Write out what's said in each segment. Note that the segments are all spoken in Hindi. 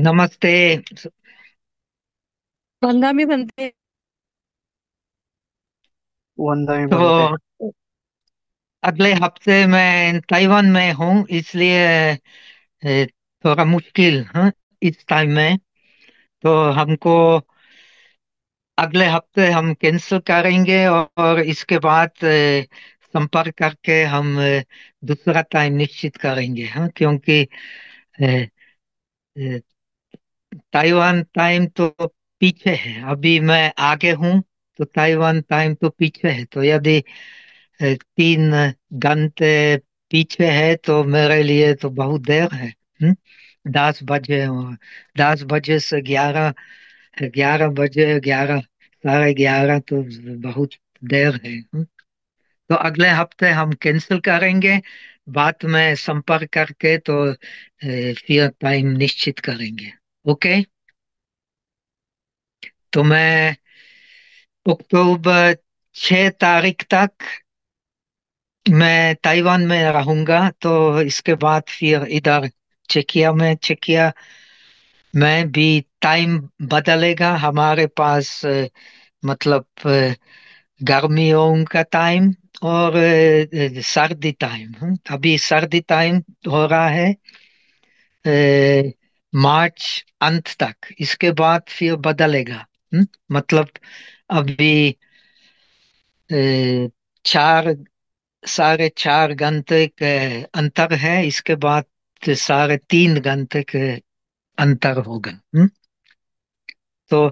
नमस्ते। बनते हैं वंदा में बनते तो अगले हफ़्ते मैं ताइवान में हूँ इसलिए थोड़ा मुश्किल है इस टाइम में। तो हमको अगले हफ़्ते हम कैंसिल करेंगे और इसके बाद संपर्क करके हम दूसरा टाइम निश्चित करेंगे हाँ क्योंकि ताइवान टाइम तो पीछे है। अभी मैं आगे हूँ तो ताइवान टाइम तो पीछे है। तो यदि तीन घंटे पीछे है तो मेरे लिए तो बहुत देर है? दस बजे दस बजे से ग्यारह ग्यारह बजे, ग्यारह, साढ़े ग्यारह तो बहुत देर है? तो अगले हफ़्ते हम कैंसिल करेंगे, बाद में संपर्क करके तो फिर टाइम निश्चित करेंगे। ओके। तो मैं अक्टूबर छह तारीख तक मैं ताइवान में रहूँगा तो इसके बाद फिर इधर चेकिया में चेकिया में भी टाइम बदलेगा। हमारे पास मतलब गर्मियों का टाइम और सर्दी टाइम हम्म, अभी सर्दी टाइम हो रहा है। मार्च अंत तक इसके बाद फिर बदलेगा हम्म, मतलब अभी चार साढ़े चार घंटे के अंतर है इसके बाद साढ़े तीन घंटे के अंतर होगा हम्म? तो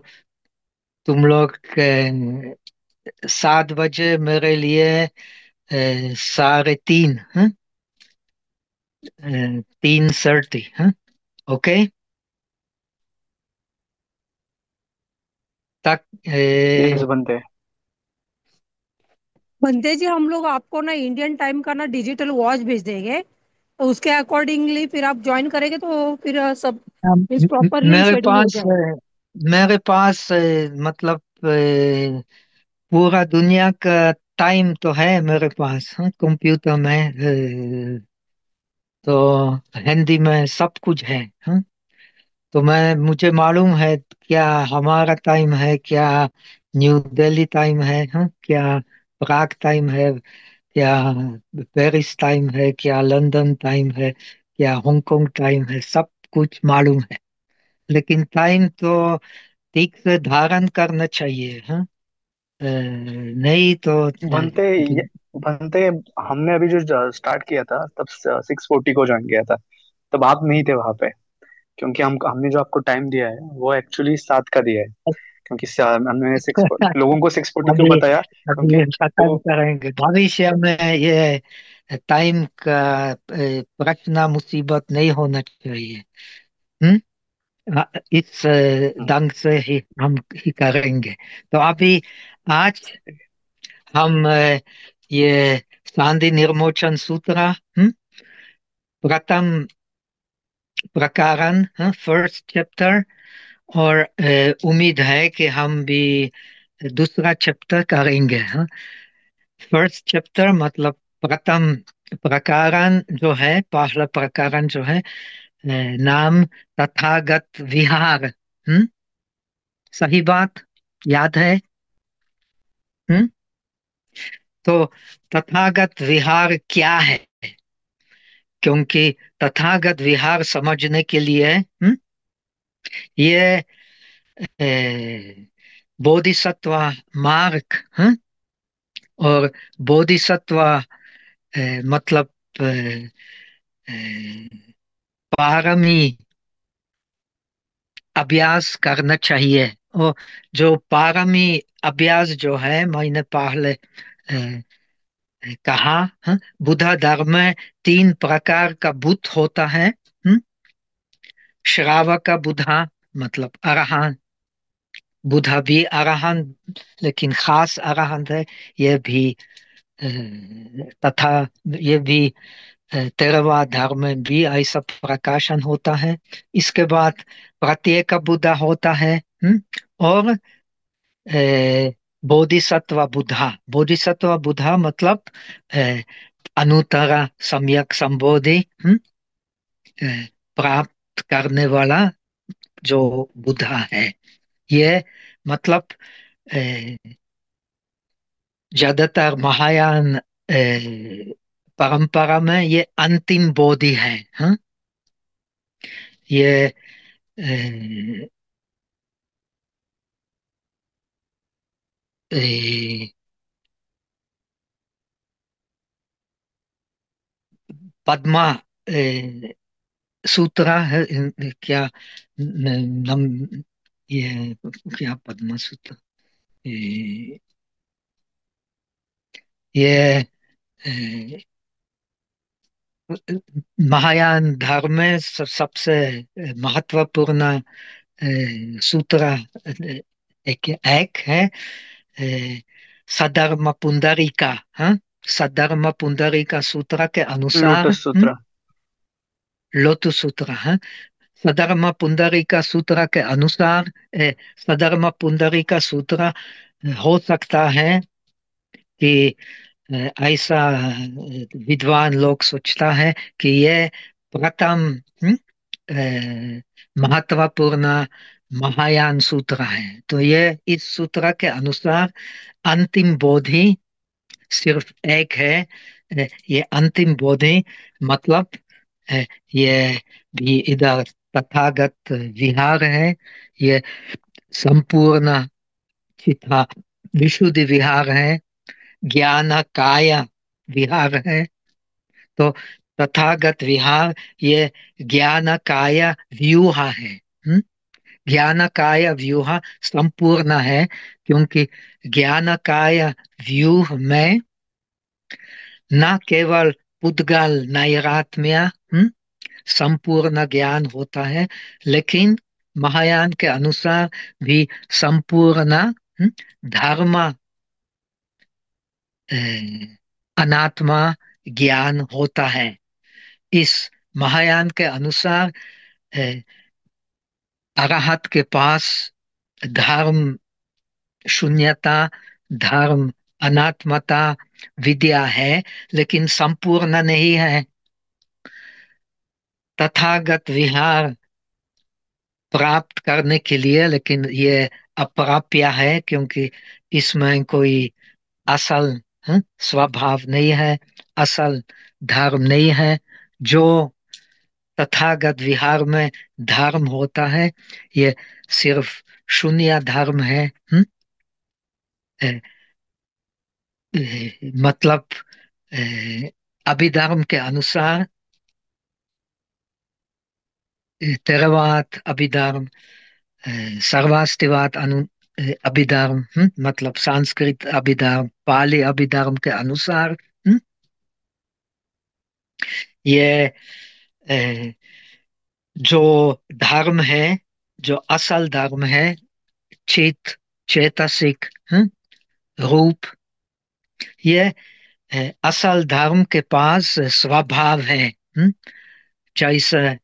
तुम लोग सात बजे मेरे लिए साढ़े तीन हाँ? तीन सर्टी हाँ? ओके तक यस अ, बनते बनते जी हम लोग आपको ना इंडियन टाइम का ना डिजिटल वॉच भेज देंगे तो उसके अकॉर्डिंगली फिर आप ज्वाइन करेंगे तो फिर अ, सब हम- मीन्स म- म- प्रॉपरली मेरे शेड्यूल हो पास जाएगा मेरे पास मतलब पूरा दुनिया का टाइम तो है मेरे पास हाँ? कंप्यूटर में तो हिंदी में सब कुछ है हाँ? तो मैं, मुझे मालूम है क्या हमारा टाइम है, क्या न्यू दिल्ली टाइम है हाँ? क्या प्राग टाइम है, क्या पेरिस टाइम है, क्या लंदन टाइम है, क्या हांगकांग टाइम है, सब कुछ मालूम है लेकिन टाइम तो ठीक से धारण करना चाहिए हाँ नहीं तो बनते बनते हमने अभी जो स्टार्ट किया था तब सिक्स फोर्टी को ज्वाइन किया था। तब आप नहीं थे वहाँ पे क्योंकि हम हमने जो आपको टाइम दिया है वो एक्चुअली सात का दिया है। क्योंकि हमने सिक्स लोगों को सिक्स फोर्टी क्यों बताया? क्योंकि भविष्य में ये टाइम का प्रश्न मुसीबत नहीं होना चाहिए। हम्म? हाँ, इस हम्म, ढंग से ही हम ही करेंगे। तो अभी आज हम ये शांति निर्मोचन सूत्र हम्म, प्रथम प्रकरण फ़र्स्ट चैप्टर और उम्मीद है कि हम भी दूसरा चैप्टर करेंगे फ़र्स्ट चैप्टर मतलब प्रथम प्रकरण जो है पहला प्रकरण जो है नाम तथागत विहार हम्म सही बात याद है हम्म तो तथागत विहार क्या है? क्योंकि तथागत विहार समझने के लिए हम्म ये बोधिसत्व मार्ग हम्म और बोधिसत्व मतलब अ, अ, पारमी अभ्यास करना चाहिए। और जो पारमी अभ्यास जो है मैंने पहले कहा हाँ, बुद्ध धर्म में तीन प्रकार का बुद्ध होता है हम्म, श्रावक बुधा मतलब अरहंत बुद्धा भी अरहंत लेकिन खास अरहंत है यह भी तथा ये भी तेरवा धर्म में भी ऐसा प्रकाशन होता है। इसके बाद प्रत्येक बुद्धा होता है हम्म, और बोधिसत्व बुद्धा बोधिसत्व बुद्धा मतलब अ, अनुत्तरा सम्यक संबोधि प्राप्त करने वाला जो बुधा है ये मतलब ज़्यादातर महायान परंपरा में ये अंतिम बोधि है हा? ये पद्मा ए, सूत्रा है क्या नम ये क्या पद्मा सूत्र ये महायान धर्म में सबसे महत्वपूर्ण सूत्र एक, एक है सदर्म पुंडरीका हाँ सदर्म पुंडरीका सूत्र के अनुसार लोटस सूत्र लोटस सूत्र हाँ सदर्म पुंडरीका सूत्र के अनुसार सदर्म पुंडरीका सूत्र हो सकता है कि ऐसा विद्वान लोग सोचता है कि ये प्रथम महत्वपूर्ण महायान सूत्र है। तो ये इस सूत्र के अनुसार अंतिम बोधि सिर्फ़ एक है। ये अंतिम बोधि मतलब ये भी इधर तथागत विहार है। ये संपूर्ण चिता विशुद्ध विहार है। ज्ञान काय विहार है। तो तथागत विहार, ये ज्ञान काय व्यूह है। ज्ञान काय व्यूह संपूर्ण है, क्योंकि ज्ञान काय व्यूह में न केवल पुद्गल नैरात्म्य संपूर्ण ज्ञान होता है, लेकिन महायान के अनुसार भी संपूर्ण धर्म अनात्मा ज्ञान होता है। इस महायान के अनुसार अरहत के पास धर्म शून्यता, धर्म अनात्मता, विद्या है, लेकिन संपूर्ण नहीं है। तथागत विहार प्राप्त करने के लिए, लेकिन ये अप्राप्य है, क्योंकि इसमें कोई असल स्वभाव नहीं है, असल धर्म नहीं है, जो तथागत विहार में धर्म होता है ये सिर्फ़ शून्य धर्म है हुँ? ए, ए, मतलब अभिधर्म के अनुसार तेरवात अभिधर्म सर्वास्तिवाद अनु अभिधर्म मतलब संस्कृत अभिधर्म पाली अभिधर्म के अनुसार हुँ? ये जो धर्म है, जो असल धर्म है, चित, चेतसिक रूप, ये असल धर्म के पास स्वभाव है जैसे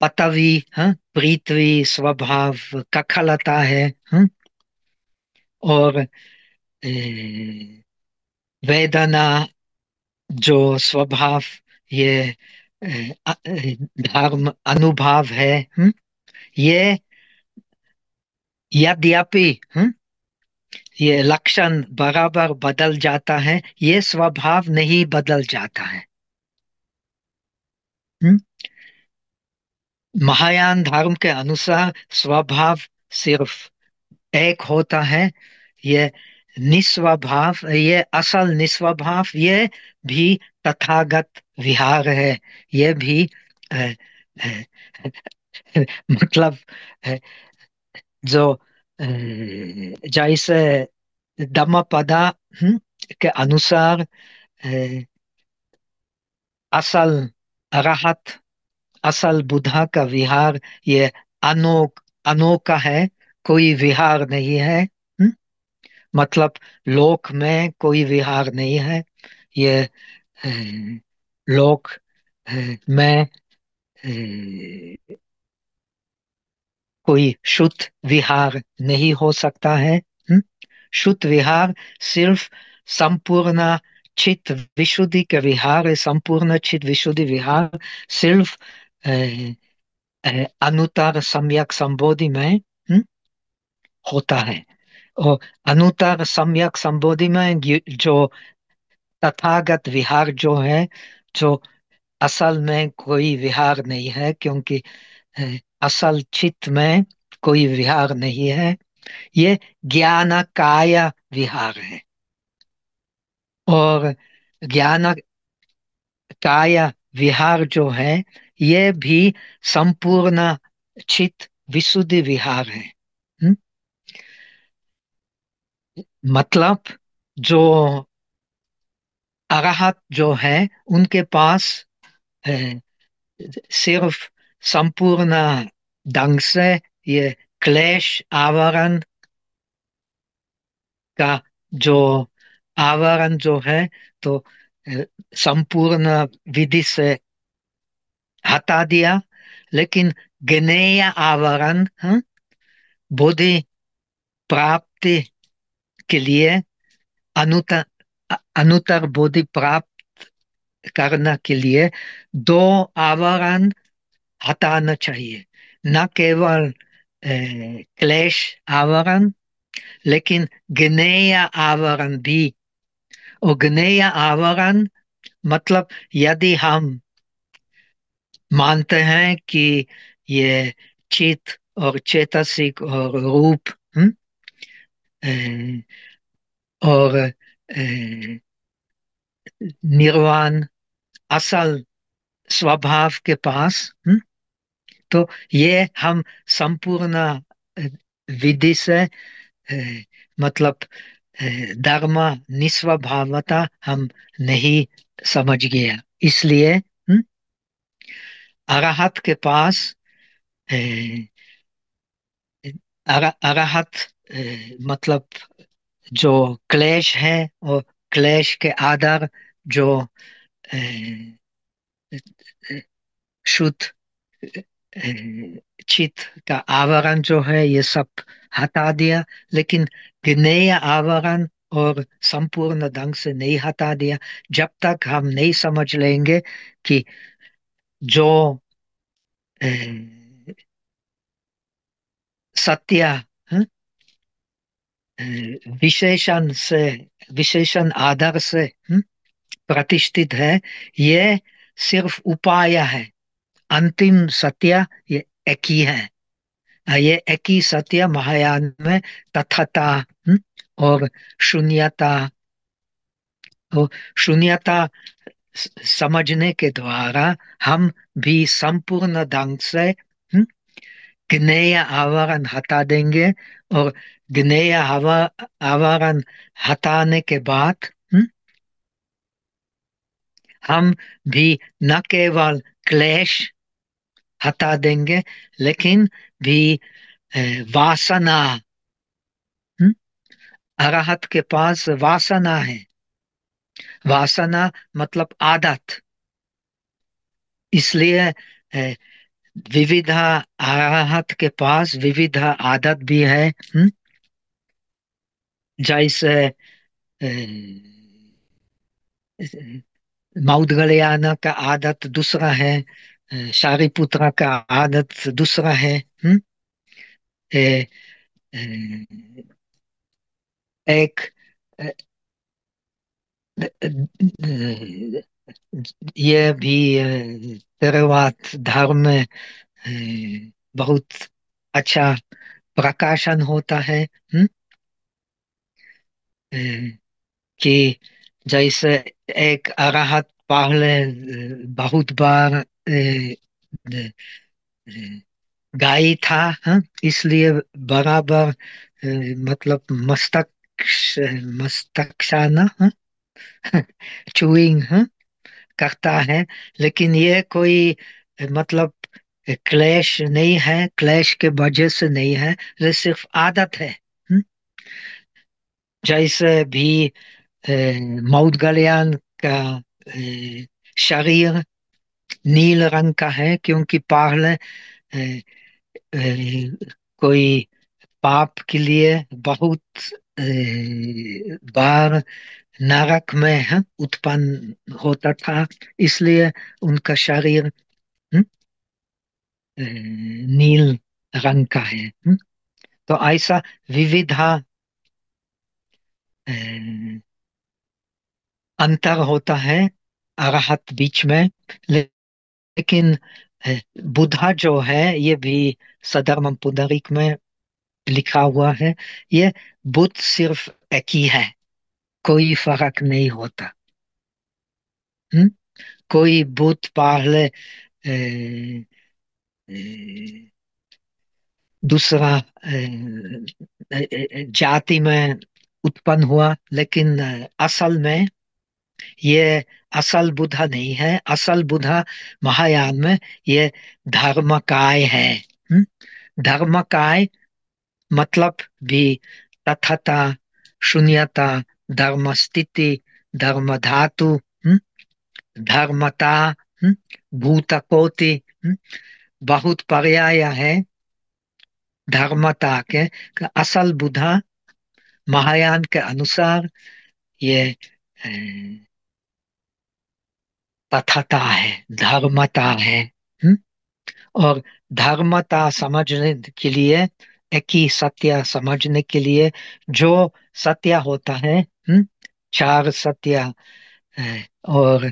पतवी पृथ्वी स्वभाव, कखलता है और वेदना जो स्वभाव ये धर्म अनुभव है ये यद्यपि ये लक्षण बराबर बदल जाता है, ये स्वभाव नहीं बदल जाता है? महायान धर्म के अनुसार स्वभाव सिर्फ़ एक होता है, ये निस्वभाव, ये असल निस्वभाव, ये भी तथागत विहार है ये भी ए, ए, मतलब जो जैसे दमपदा के अनुसार असल राहत असल बुद्धा का विहार ये अनोक अनोखा है कोई विहार नहीं है हुँ? मतलब लोक में कोई विहार नहीं है ये लोक में कोई शुद्ध विहार नहीं हो सकता है शुद्ध विहार सिर्फ़ संपूर्ण चित विशुद्धि के विहार, संपूर्ण चित विशुद्धि विहार सिर्फ़ अनुतर सम्यक संबोधि में होता है। और अनुतर सम्यक संबोधि में जो तथागत विहार जो है जो असल में कोई विहार नहीं है, क्योंकि असल चित्त में कोई विहार नहीं है। ये ज्ञान काय विहार है। और ज्ञान काय विहार जो है, ये भी संपूर्ण चित विशुद्धि विहार है। हुँ? मतलब जो अरहत जो है, उनके पास सिर्फ़ संपूर्ण ढंग से ये क्लेश आवरण का जो आवरण जो है तो संपूर्ण विधि से हटा दिया। लेकिन ज्ञेय आवरण बुद्धि प्राप्ति के लिए अनुतर अनुतर बोधि प्राप्त करने के लिए दो आवरण हटाना चाहिए न केवल क्लेश आवरण लेकिन ज्ञेय आवरण भी और ज्ञेय आवरण मतलब यदि हम मानते हैं कि ये चित और चेतसिक और रूप हुँ? और निर्वाण, असल स्वभाव के पास हुँ? तो ये हम संपूर्ण विधि से मतलब धर्म निस्वभावता हम नहीं समझ गया इसलिए अरहत के पास अरहत मतलब जो क्लेश है और क्लेश के आधार जो शुद्ध चित का आवरण जो है, ये सब हटा दिया। लेकिन ज्ञेय आवरण और संपूर्ण ढंग से नहीं हटा दिया। जब तक हम नहीं समझ लेंगे कि जो सत्य विशेषण से, विशेषण आधार से प्रतिष्ठित है। ये सिर्फ़ उपाय है। अंतिम सत्य ये एक ही है। ये एक ही सत्य महायान में तथता और शून्यता और शून्यता समझने के द्वारा हम भी संपूर्ण ढंग से ज्ञेय आवरण हटा देंगे और ज्ञेय आवरण हटाने के बाद हम भी न केवल क्लेश हटा देंगे लेकिन भी वासना अरहत के पास वासना है वासना मतलब आदत इसलिए विविध अरहत के पास विविध आदत भी है जैसे मौदगलयाना का आदत दूसरा है शारीपुत्र का आदत दूसरा है हुँ? ए, एक ये भी तेरवात धर्म में बहुत अच्छा प्रकाशन होता है हुँ? कि जैसे एक अराहत पहले बहुत बार गाय था, हा? इसलिए बराबर मतलब मस्तक मस्तकशाना चुईंग करता है, लेकिन ये कोई मतलब क्लेश नहीं है, क्लेश के वजह से नहीं है, ये सिर्फ़ आदत है जैसे भी मौत गलियान का शरीर नील रंग का है, क्योंकि पहले कोई पाप के लिए बहुत बार नरक में उत्पन्न होता था, इसलिए उनका शरीर नील रंग का है, हुँ? तो ऐसा विविधा अंतर होता है अरहत बीच में लेकिन बुधा जो है, ये भी सदर्म पुंडरीक में लिखा हुआ है, ये बुद्ध सिर्फ़ एक ही है कोई फ़र्क नहीं होता। हुँ? कोई बुद्ध पहले दूसरा जाति में उत्पन्न हुआ, लेकिन असल में ये असल बुधा नहीं है। असल बुधा महायान में ये धर्मकाय है। धर्मकाय मतलब भी तथता शून्यता धर्म स्थिति धर्म धातु धर्मता भूतकोटि बहुत पर्याय है। धर्मता के असल बुधा, महायान के अनुसार ये तथता है, धर्मता है, हुँ? और धर्मता समझने के लिए एक ही सत्य समझने के लिए जो सत्य होता है हुँ? चार सत्य और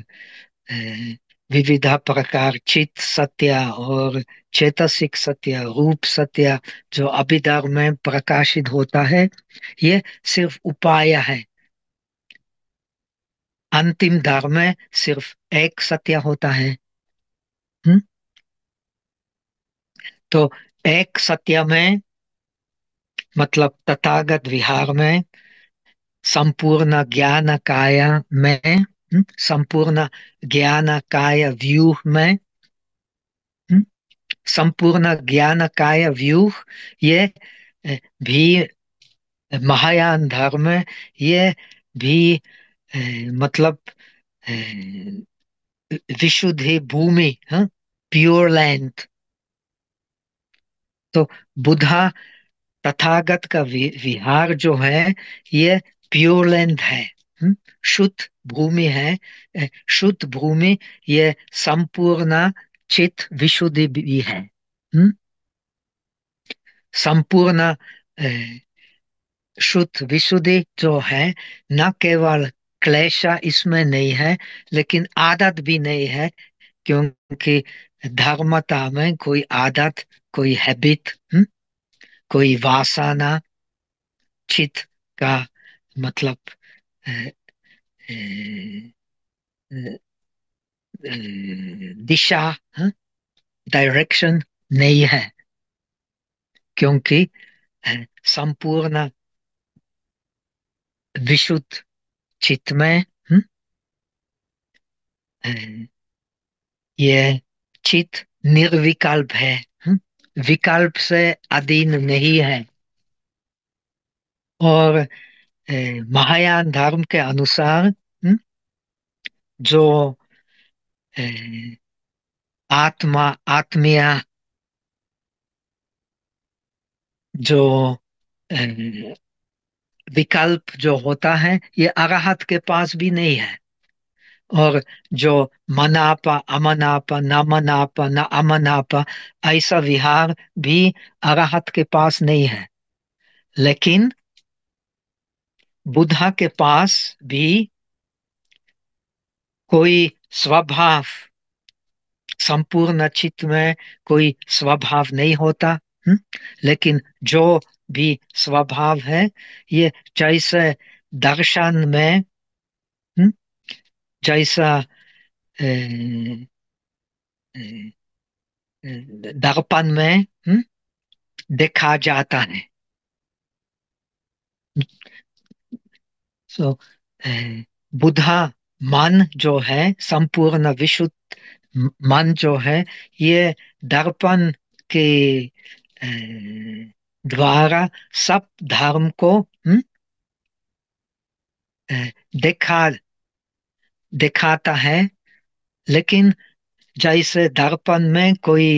विविध प्रकार, चित सत्य और चेतसिक सत्य, रूप सत्य जो अभिधर्म में प्रकाशित होता है, ये सिर्फ़ उपाय है अंतिम धर्म में सिर्फ़ एक सत्य होता है हुँ? तो एक सत्य में मतलब तथागत विहार में, संपूर्ण ज्ञान काय में संपूर्ण ज्ञान काय व्यूह में संपूर्ण ज्ञान काय व्यूह, ये भी, महायान धर्म, ये भी मतलब विशुद्ध भूमि प्योर लैंड। तो बुधा तथागत का विहार जो है, ये प्योर लैंड है? शुद्ध भूमि है। शुद्ध भूमि, ये संपूर्ण चित विशुद्धि भी है। संपूर्ण शुद्ध विशुद्धि जो है, न केवल क्लेशा इसमें नहीं है, लेकिन आदत भी नहीं है, क्योंकि धर्मता में कोई आदत, कोई हैबिट कोई वासना चित का मतलब दिशा डायरेक्शन नहीं है। क्योंकि संपूर्ण विशुद्ध चित्त में ये चित निर्विकल्प है। विकल्प से अधीन नहीं है। और महायान धर्म के अनुसार जो आत्मा, आत्मिया, जो विकल्प जो होता है, ये अराहत के पास भी नहीं है। और जो मनापा, अमनापा न मनापा न अमनापा, ऐसा विहार भी अराहत के पास नहीं है लेकिन बुद्धा के पास भी कोई स्वभाव, संपूर्ण चित्त में कोई स्वभाव नहीं होता हुँ? लेकिन जो भी स्वभाव है, ये जैसे दर्शन में? जैसा दर्पण में? देखा जाता है सो बुधा मन जो है संपूर्ण विशुद्ध मन जो है ये दर्पण के द्वारा सब धर्म को? देखा दिखाता है, लेकिन जैसे दर्पण में कोई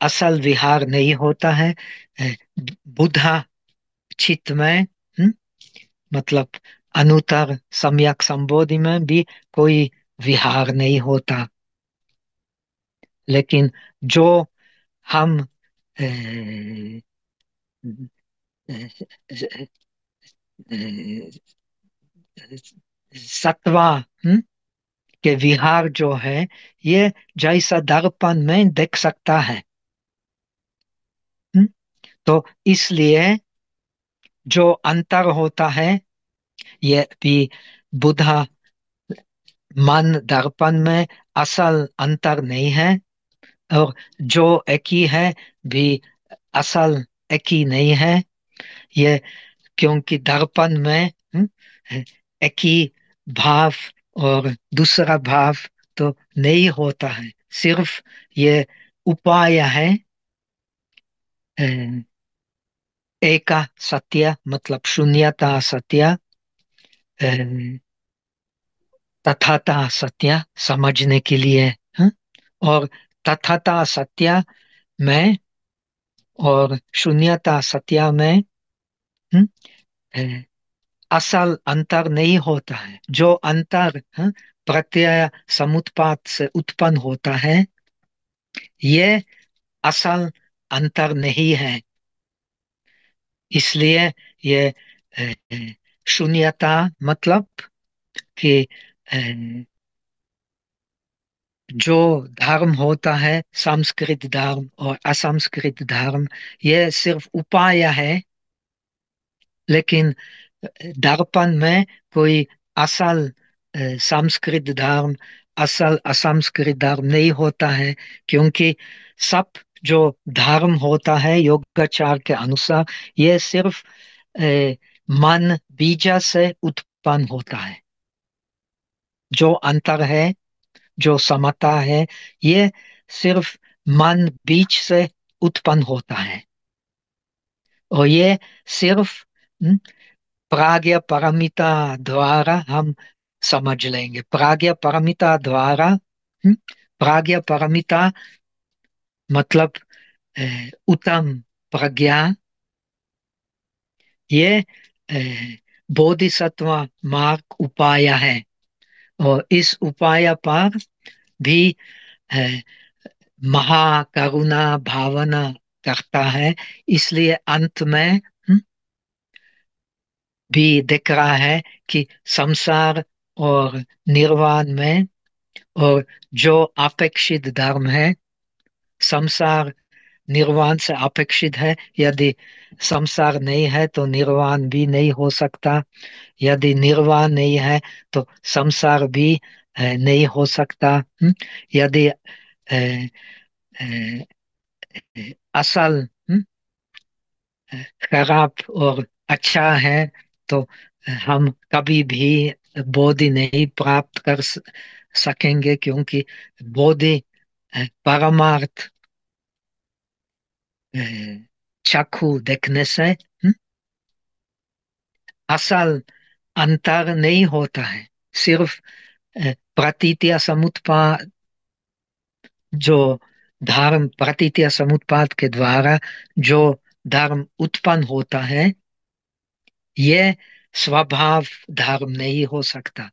असल विहार नहीं होता है बुधा चित्त में हुँ? मतलब अनुतर सम्यक संबोधि में भी कोई विहार नहीं होता लेकिन जो हम सत्वा हम्म, के विहार जो है ये जैसा दर्पण में देख सकता है। हम्म, तो इसलिए जो अंतर होता है ये भी बुधा मन दर्पण में असल अंतर नहीं है और जो एक ही है भी असल एक ही नहीं है। ये क्योंकि दर्पण में हम्म, एक ही भाव और दूसरा भाव तो नहीं होता है सिर्फ़ ये उपाय है एका सत्य मतलब शून्यता सत्य तथाता सत्य समझने के लिए, है? और तथाता सत्य में और शून्यता सत्य में, हुँ? असल अंतर नहीं होता है। जो अंतर प्रत्यय समुत्पात से उत्पन्न होता है, ये असल अंतर नहीं है। इसलिए ये शून्यता मतलब कि जो धर्म होता है, संस्कृत धर्म और असंस्कृत धर्म, ये सिर्फ़ उपाय है, लेकिन दर्पण में कोई असल संस्कृत धर्म असल असंस्कृत धर्म नहीं होता है क्योंकि सब जो धर्म होता है योगाचार के अनुसार ये सिर्फ़ ए, मन बीजा से उत्पन्न होता है। जो अंतर है जो समता है ये सिर्फ़ मन बीज से उत्पन्न होता है। और ये सिर्फ़ प्राग्ञ परमिता द्वारा हम समझ लेंगे। प्राग्ञ परमिता द्वारा प्राग्ञ परमिता मतलब उत्तम प्रज्ञा। ये बोधिसत्व मार्ग उपाय है। और इस उपाय पर भी महाकरुणा भावना करता है। इसलिए अंत में भी दिख रहा है कि संसार और निर्वाण में और जो अपेक्षित धर्म है, संसार निर्वाण से अपेक्षित है। यदि संसार नहीं है तो निर्वाण भी नहीं हो सकता। यदि निर्वाण नहीं है तो संसार भी नहीं हो सकता। यदि असल खराब और अच्छा है तो हम कभी भी बोधि नहीं प्राप्त कर सकेंगे क्योंकि बोधि परमार्थ चाकू देखने से असल अंतर नहीं होता है। सिर्फ़ प्रतीतिया समुत्पाद जो धर्म प्रतीतिया समुत्पाद के द्वारा जो धर्म उत्पन्न होता है ये स्वभाव धर्म नहीं हो सकता।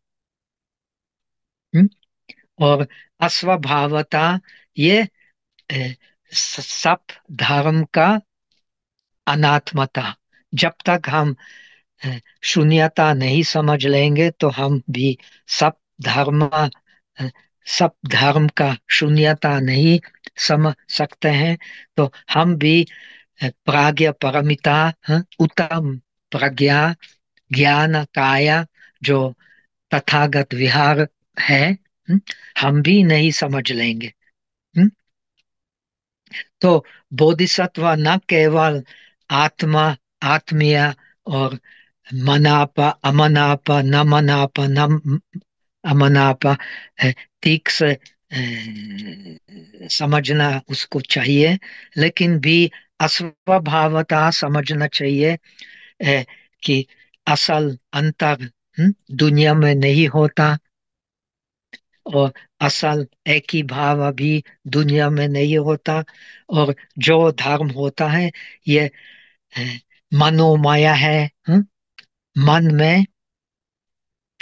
और अस्वभावता ये सब धर्म का अनात्मता। जब तक हम शून्यता नहीं समझ लेंगे तो हम भी सब धर्म सब धर्म का शून्यता नहीं समझ सकते हैं तो हम भी प्राग्ञ परमिता उत्तम। प्रज्ञा ज्ञान काया जो तथागत विहार है हम भी नहीं समझ लेंगे तो बोधिसत्व न केवल आत्मा, आत्मीय और मनाप, अमनाप न मनाप न अमनाप ठीक से समझना उसको चाहिए, लेकिन भी अस्वभावता समझना चाहिए कि असल अंतर दुनिया में नहीं होता और असल एक ही भाव अभी दुनिया में नहीं होता और जो धर्म होता है, ये मनोमाया है हुँ? मन में,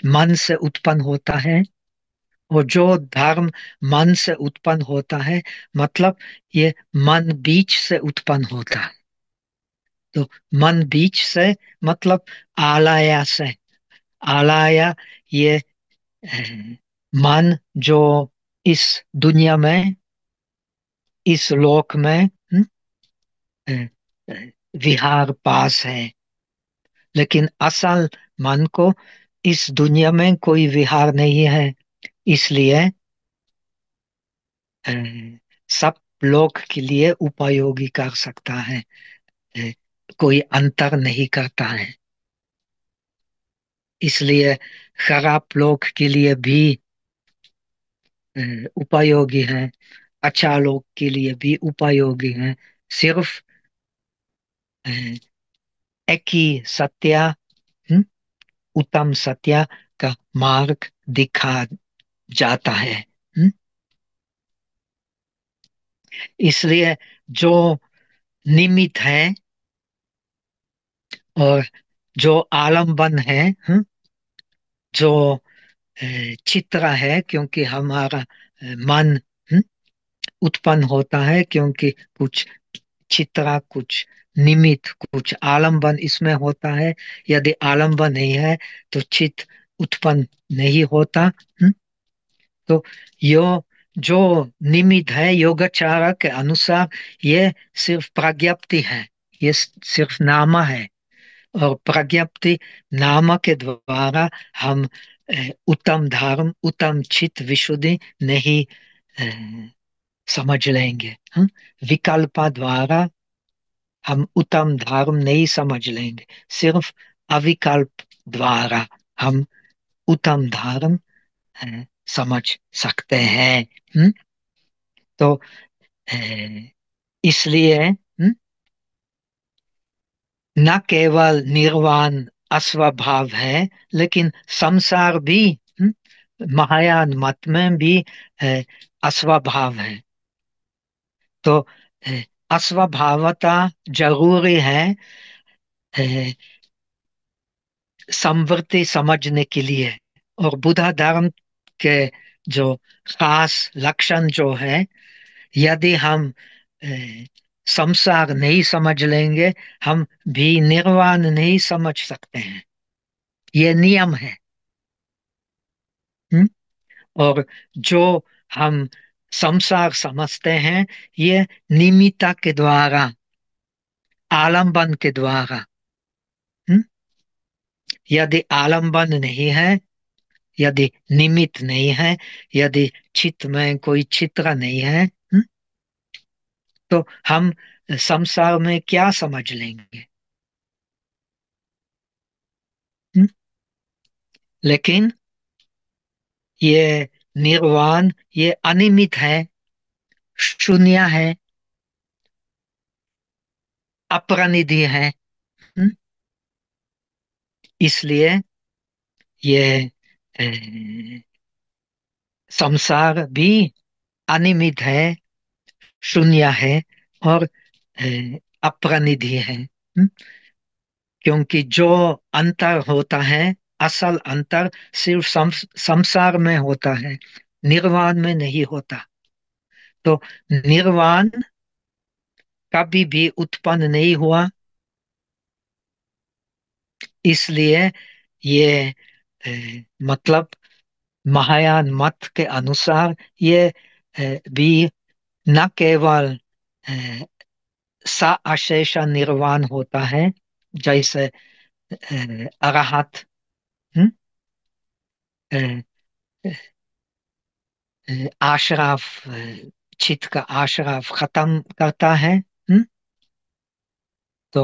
मन से उत्पन्न होता है और जो धर्म मन से उत्पन्न होता है मतलब ये मन बीच से उत्पन्न होता है तो मन बीच से मतलब आलाया से। आलाया ये मन जो इस दुनिया में इस लोक में हम्म, विहार पास है। लेकिन असल मन को इस दुनिया में कोई विहार नहीं है। इसलिए सब लोग के लिए उपयोगी कर सकता है। कोई अंतर नहीं करता है इसलिए खराब लोग के लिए भी उपयोगी है अच्छा लोग के लिए भी उपयोगी है सिर्फ़ एक ही सत्य हम्म, उत्तम सत्य का मार्ग दिखा जाता है हम्म? इसलिए जो निमित है और जो आलंबन है हम्म? जो चित्र है क्योंकि हमारा मन हम्म, उत्पन्न होता है क्योंकि कुछ चित्रा कुछ निमित कुछ आलंबन इसमें होता है यदि आलंबन नहीं है तो चित्त उत्पन्न नहीं होता हम्म? तो यो जो निमित है योगाचार के अनुसार ये सिर्फ़ प्रज्ञप्ति है ये सिर्फ़ नामा है और प्रज्ञप्ति नाम के द्वारा हम उत्तम धर्म, उत्तम चित्त, विशुद्धि नहीं समझ लेंगे। विकल्प द्वारा हम उत्तम धर्म नहीं समझ लेंगे। सिर्फ़ अविकल्प द्वारा हम उत्तम धर्म समझ सकते हैं। हम्म? तो इसलिए न केवल निर्वाण अस्वभाव है लेकिन संसार भी हम्म, महायान मत में भी अस्वभाव है। तो अस्वभावता ज़रूरी है संवृत्ति समझने के लिए। और बुद्ध धर्म के जो खास लक्षण जो है यदि हम संसार नहीं समझ लेंगे, हम भी निर्वाण नहीं समझ सकते हैं ये नियम है हम्म? और जो हम संसार समझते हैं, ये निमित्ता के द्वारा, आलंबन के द्वारा हम्म? यदि आलंबन नहीं है, यदि निमित नहीं है, यदि चित्त में कोई चित्र नहीं है? तो हम संसार में क्या समझ लेंगे हम्म? लेकिन ये निर्वाण, ये अनिमित है, शून्य है अपरानिधि है हम्म? इसलिए ये संसार भी अनिमित है शून्य है और अपरानिधि है? क्योंकि जो अंतर होता है, असल अंतर सिर्फ़ संसार में होता है, निर्वाण में नहीं होता। तो निर्वाण कभी भी उत्पन्न नहीं हुआ। इसलिए ये मतलब महायान मत के अनुसार ये भी न केवल सा अशेष निर्वाण होता है जैसे अरहत हम्म, आशराफ अ, का आशराफ खत्म करता है हम्म, तो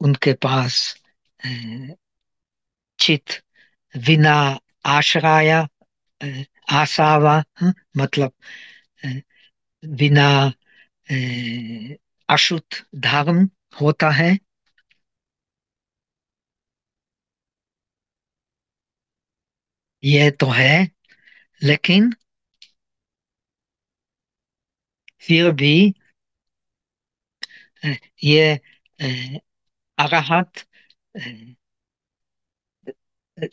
उनके पास चित्त बिना आश्रय आसावा हम्म, मतलब बिना अशुद्ध धर्म होता है। ये तो है लेकिन फिर भी ये अ, अरहत अ, अ,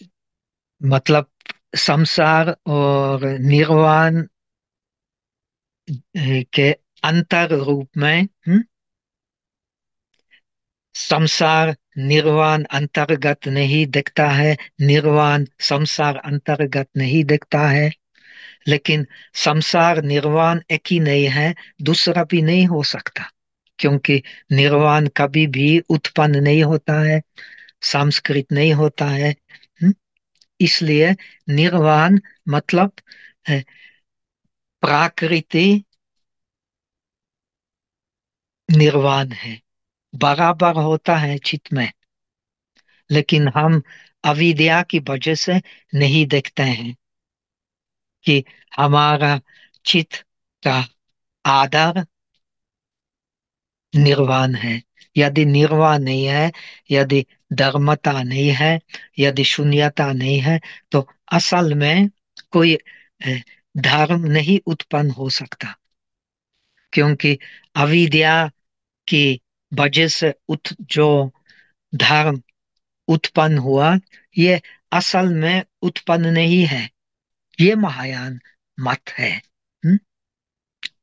मतलब संसार और निर्वाण के अंतर रूप में हुँ? संसार निर्वाण अंतर्गत नहीं दिखता है, निर्वाण संसार अंतर्गत नहीं दिखता है लेकिन संसार निर्वाण एक ही नहीं है, दूसरा भी नहीं हो सकता, क्योंकि निर्वाण कभी भी उत्पन्न नहीं होता है, संस्कृत नहीं होता है इसलिए निर्वाण मतलब प्राकृति निर्वाण है। बराबर होता है चित्त में, लेकिन हम अविद्या की वजह से नहीं देखते हैं कि हमारा चित्त का आधार निर्वाण है। यदि निर्वाण नहीं है, यदि धर्मता नहीं है, यदि शून्यता नहीं है तो असल में कोई धर्म नहीं उत्पन्न हो सकता। क्योंकि अविद्या की वजह से उत जो धर्म उत्पन्न हुआ, ये असल में उत्पन्न नहीं है। ये महायान मत है?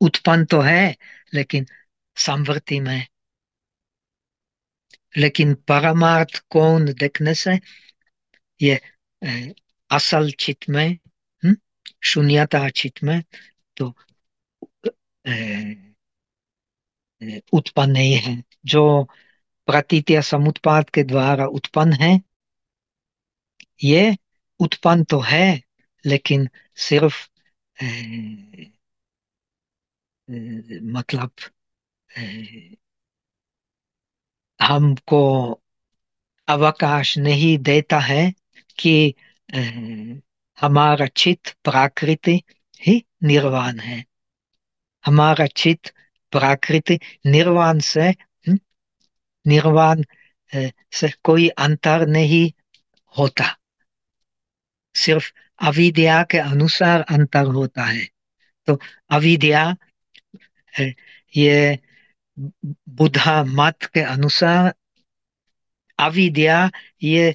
उत्पन्न तो है, लेकिन संवृत्ति में। लेकिन परमार्थ कौन देखने से? ये असल चित में शून्यता चित में तो उत्पन्न नहीं है। जो प्रतीत्य समुत्पाद के द्वारा उत्पन्न है, ये उत्पन्न तो है, लेकिन सिर्फ़ मतलब हमको अवकाश नहीं देता है कि हमारा चित्त प्राकृति ही निर्वाण है। हमारा चित्त प्राकृति निर्वाण से निर्वाण से कोई अंतर नहीं होता। सिर्फ़ अविद्या के अनुसार अंतर होता है। तो अविद्या ये बुद्धा मत के अनुसार, अविद्या ये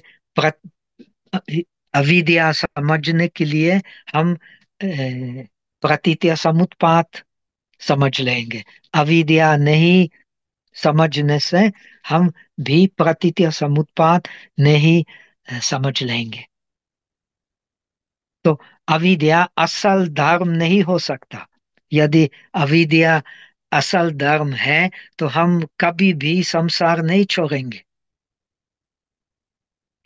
अविद्या समझने के लिए हम प्रतीत्य समुत्पात समझ लेंगे। अविद्या नहीं समझने से हम भी प्रतीत्य समुत्पात नहीं समझ लेंगे। तो अविद्या असल धर्म नहीं हो सकता। यदि अविद्या असल धर्म है तो हम कभी भी संसार नहीं छोड़ेंगे।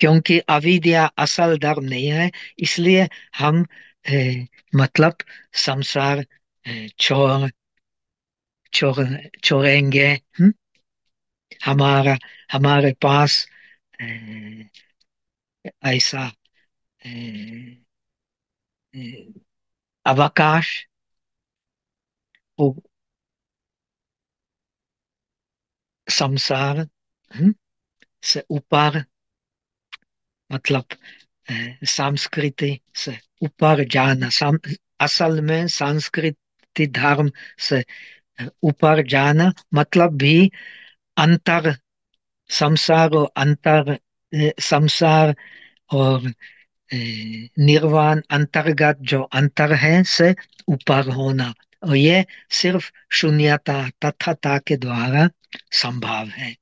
क्योंकि अविद्या असल धर्म नहीं है इसलिए हम ए, मतलब संसार छोड़ छोड़ छोड़ेंगे हमारा हमारे पास ऐसा अवकाश संसार से ऊपर मतलब संस्कृति से ऊपर जाना असल में संस्कृति धर्म से ऊपर जाना मतलब भी अंतर, संसार और अंतर संसार और निर्वाण अंतर्गत जो अंतर है से ऊपर होना। और ये सिर्फ़ शून्यता तथाता के द्वारा संभव है।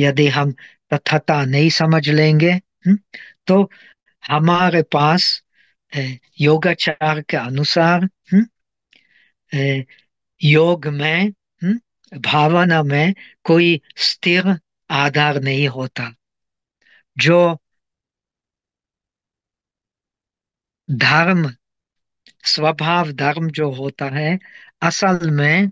यदि हम तथाता नहीं समझ लेंगे तो हमारे पास योगाचार के अनुसार योग में भावना में कोई स्थिर आधार नहीं होता। जो धर्म, स्वभाव धर्म जो होता है, असल में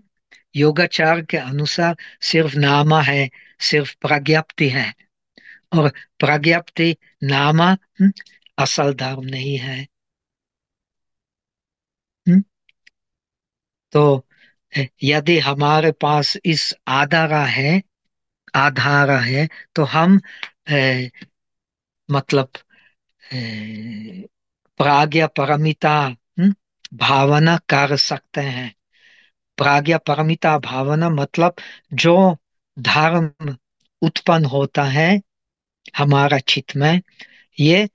योगाचार के अनुसार सिर्फ़ नामा है, सिर्फ़ प्रज्ञप्ति है। और प्रज्ञप्ति नामा असल धर्म नहीं है। तो यदि हमारे पास इस आधार है आधार है तो हम ए, मतलब प्राज्ञ परमिता भावना कर सकते हैं। प्राज्ञ परमिता भावना मतलब जो धर्म उत्पन्न होता है हमारा चित्त में ये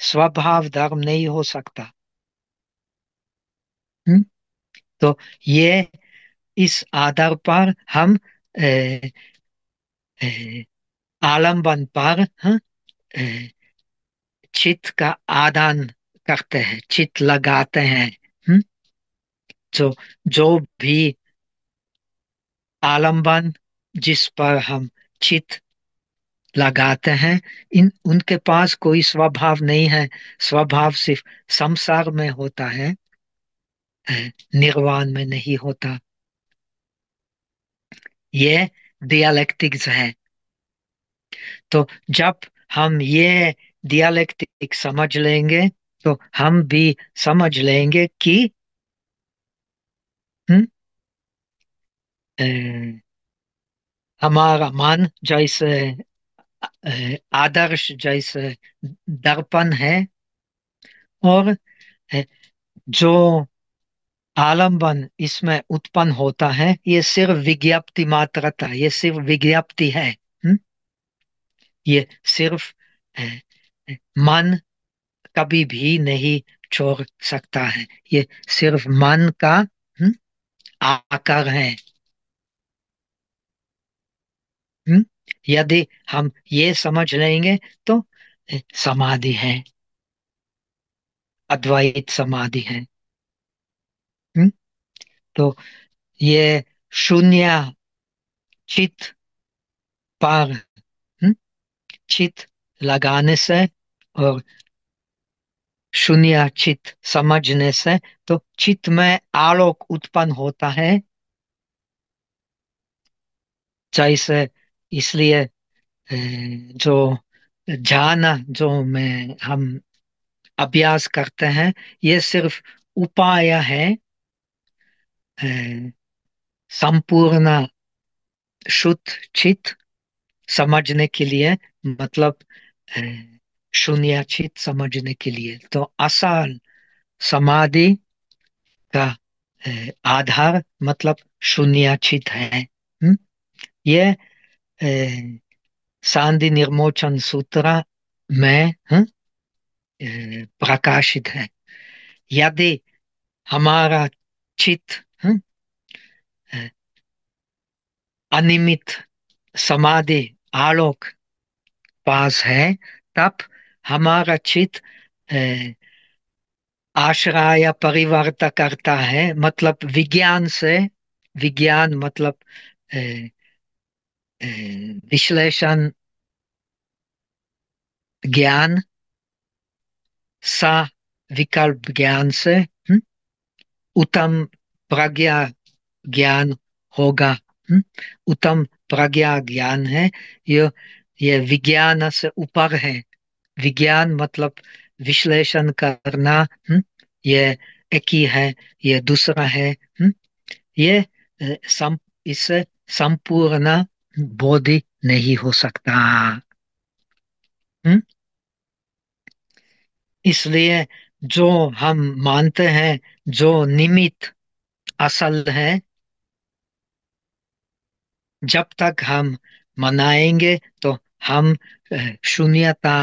स्वभाव धर्म नहीं हो सकता। हम्म तो ये इस आधार पर हम ए, ए, आलंबन पर हाँ, चित्त का आदान करते हैं चित्त लगाते हैं जो जो भी आलंबन जिस पर हम चित्त लगाते हैं इन उनके पास कोई स्वभाव नहीं है। स्वभाव सिर्फ़ संसार में होता है निर्वाण में नहीं होता। ये डियालेक्टिक्स है। तो जब हम ये डियालेक्टिक समझ लेंगे तो हम भी समझ लेंगे कि हम्म, हमारा मन जैसे आदर्श जैसे दर्पण है और जो आलंबन इसमें उत्पन्न होता है, ये सिर्फ़ विज्ञप्ति मात्रता ये सिर्फ़ विज्ञप्ति है, हुँ? ये सिर्फ़ मन कभी भी नहीं छोड़ सकता है, ये सिर्फ़ मन का, हुँ? आकार है यदि हम ये समझ लेंगे तो समाधि है। अद्वैत समाधि है। हुँ? तो ये शून्य चित पर चित लगाने से और शून्य चित समझने से तो चित में आलोक उत्पन्न होता है। जैसे इसलिए जो जाना, जो में, हम अभ्यास करते हैं, ये सिर्फ़ उपाय है संपूर्ण शुद्ध चित समझने के लिए मतलब शून्य चित समझने के लिए। तो असल समाधि का आधार मतलब शून्य चित है। ये शांति निर्मोचन सूत्र में प्रकाशित है। यदि हमारा चित अनियमित समाधि आलोक पास है, तब हमारा चित आश्रय परिवर्त करता है। मतलब विज्ञान से, विज्ञान मतलब विश्लेषण ज्ञान सा विकल्प ज्ञान से उत्तम प्रज्ञा ज्ञान होगा उत्तम प्रज्ञा ज्ञान है ये ये विज्ञान से ऊपर है। विज्ञान मतलब विश्लेषण करना ये एक ही है ये दूसरा है ये सम, इससे संपूर्ण बोधि नहीं हो सकता हुँ? इसलिए जो हम मानते हैं, जो निमित असल है, जब तक हम मनाएँगे तो हम शून्यता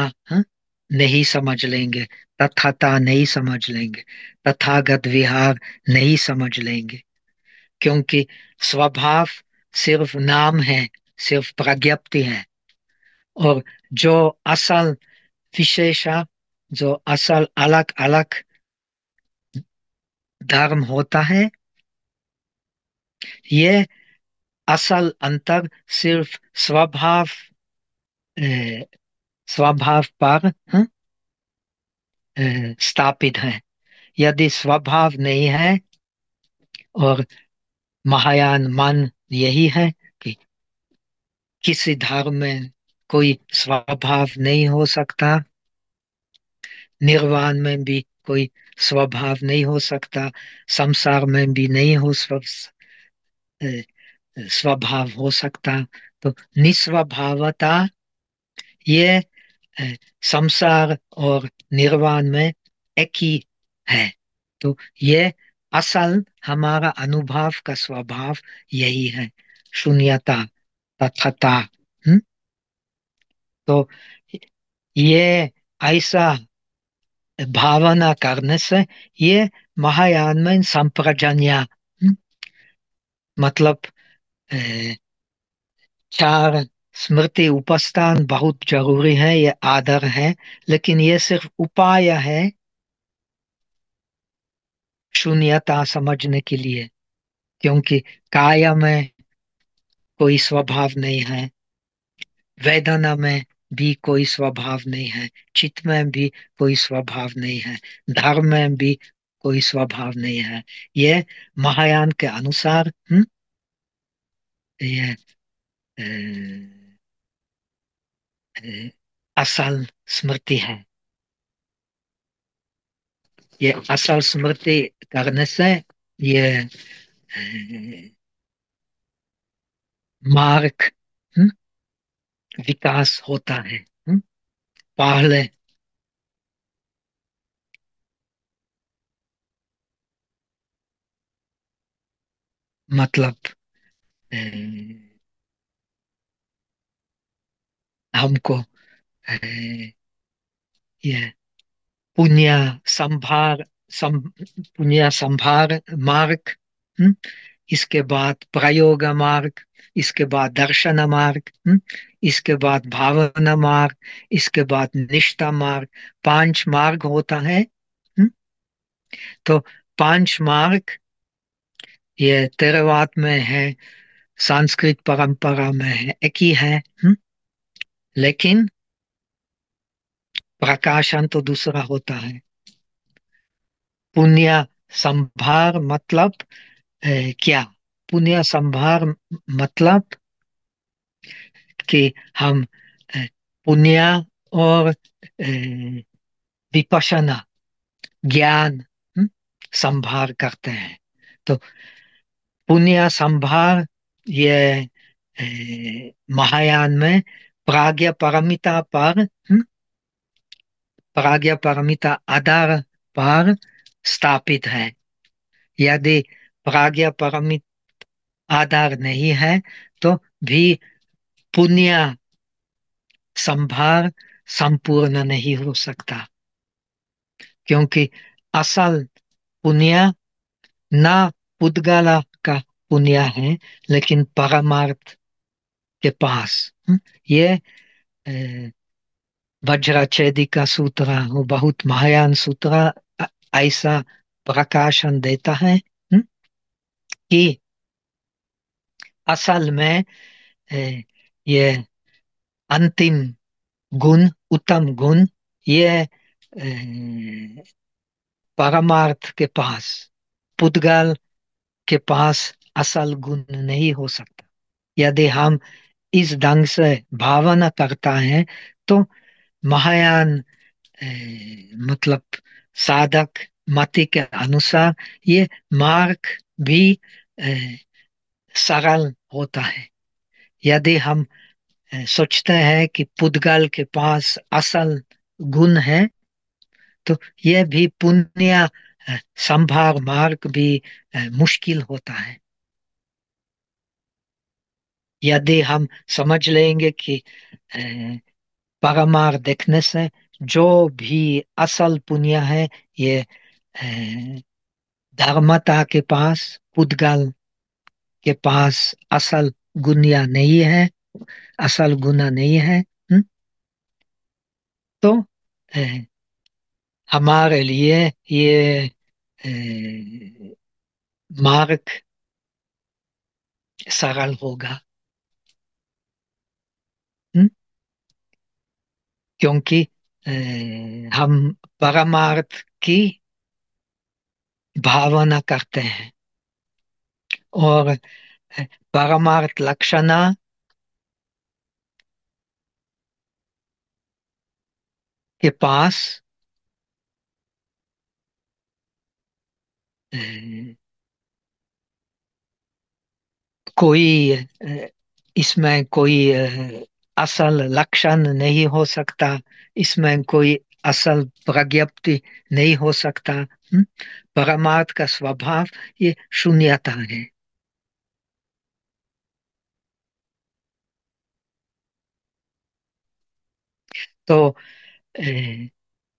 नहीं समझ लेंगे तथाता नहीं समझ लेंगे, तथागत विहार नहीं समझ लेंगे, क्योंकि स्वभाव सिर्फ़ नाम है सिर्फ़ प्रज्ञप्ति है। और जो असल विशेषा, जो असल अलग अलग धर्म होता है, ये असल अंतर सिर्फ़ स्वभाव स्वभाव पर स्थापित है। यदि स्वभाव नहीं है और महायान मन यही है किसी धर्म में कोई स्वभाव नहीं हो सकता, निर्वाण में भी कोई स्वभाव नहीं हो सकता, संसार में भी नहीं हो स्वभाव हो सकता। तो निस्वभावता ये संसार और निर्वाण में एक ही है। तो ये असल हमारा अनुभव का स्वभाव यही है। शून्यता। तथता तो ये ऐसा भावना करने से ये महायान में संप्रजन्या मतलब चार स्मृति उपस्थान बहुत ज़रूरी है ये आदर है लेकिन ये सिर्फ़ उपाय है शून्यता समझने के लिए क्योंकि काय में कोई स्वभाव नहीं है। वेदना में भी कोई स्वभाव नहीं है। चित्त में भी कोई स्वभाव नहीं है। धर्म में भी कोई स्वभाव नहीं है। ये महायान के अनुसार हम्म, ये असल स्मृति है। ये असल स्मृति करने से ये मार्ग हम्म, विकास होता है हम्म, पहले। मतलब हमको ये पुण्य संभार सम, पुण्य संभार मार्ग हम्म, इसके बाद प्रयोग मार्ग। इसके बाद दर्शन मार्ग हम्म, इसके बाद भावना मार्ग इसके बाद निष्ठा मार्ग पाँच मार्ग होता है हम्म, तो पाँच मार्ग ये तेरवाद में है संस्कृत परंपरा में है एक ही है हम्म, लेकिन प्रकाशन तो दूसरा होता है। पुण्य संभार मतलब अ, क्या? पुण्य संभार मतलब कि हम पुण्य और विपश्यना ज्ञान हम्म, संभार करते हैं। तो पुण्य संभार ये महायान में प्राज्ञ परमिता पर हम्म, प्राज्ञ परमिता आधार पर स्थापित है। यदि प्राज्ञ परमित आधार नहीं है तो भी पुण्य संभार संपूर्ण नहीं हो सकता। क्योंकि असल पुण्य ना पुद्गला का पुण्य है लेकिन परमार्थ के पास। हम्म, ये वज्रच्छेदी का सूत्र बहुत महायान सूत्र ऐसा प्रकाशन देता है हम्म, कि असल में ये अंतिम गुण, उत्तम गुण, ये परमार्थ के पास, पुद्गल के पास असल गुण नहीं हो सकता। यदि हम इस ढंग से भावना करता है तो महायान मतलब साधक, मति के अनुसार ये मार्ग भी सरल होता है। यदि हम सोचते हैं कि पुद्गल के पास असल गुण है तो यह भी पुण्य संभार मार्ग भी मुश्किल होता है। यदि हम समझ लेंगे कि परमार्थ देखने से जो भी असल पुण्य है, ये धर्मता के पास पुद्गल के पास असल गुनिया नहीं है असल गुना नहीं है हम्म? तो अ, हमारे लिए ये अ, मार्ग सरल होगा हम्म? क्योंकि अ, हम परमार्थ की भावना करते हैं और परमार्थ लक्षण के पास कोई इसमें कोई असल लक्षण नहीं हो सकता, इसमें कोई असल प्रज्ञप्ति नहीं हो सकता हम्म? परमार्थ का स्वभाव ये शून्यता है तो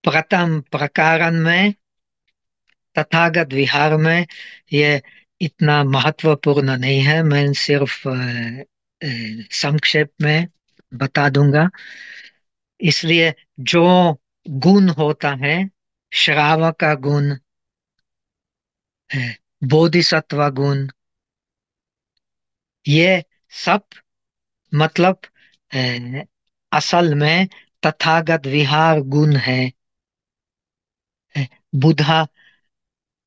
प्रथम प्रकरण में, तथागत विहार में ये इतना महत्वपूर्ण नहीं है। मैं सिर्फ़ संक्षेप में बता दूँगा। इसलिए जो गुण होता है, श्राव का गुण बोधिसत्व गुण, ये सब मतलब असल में तथागत विहार गुण है। बुधा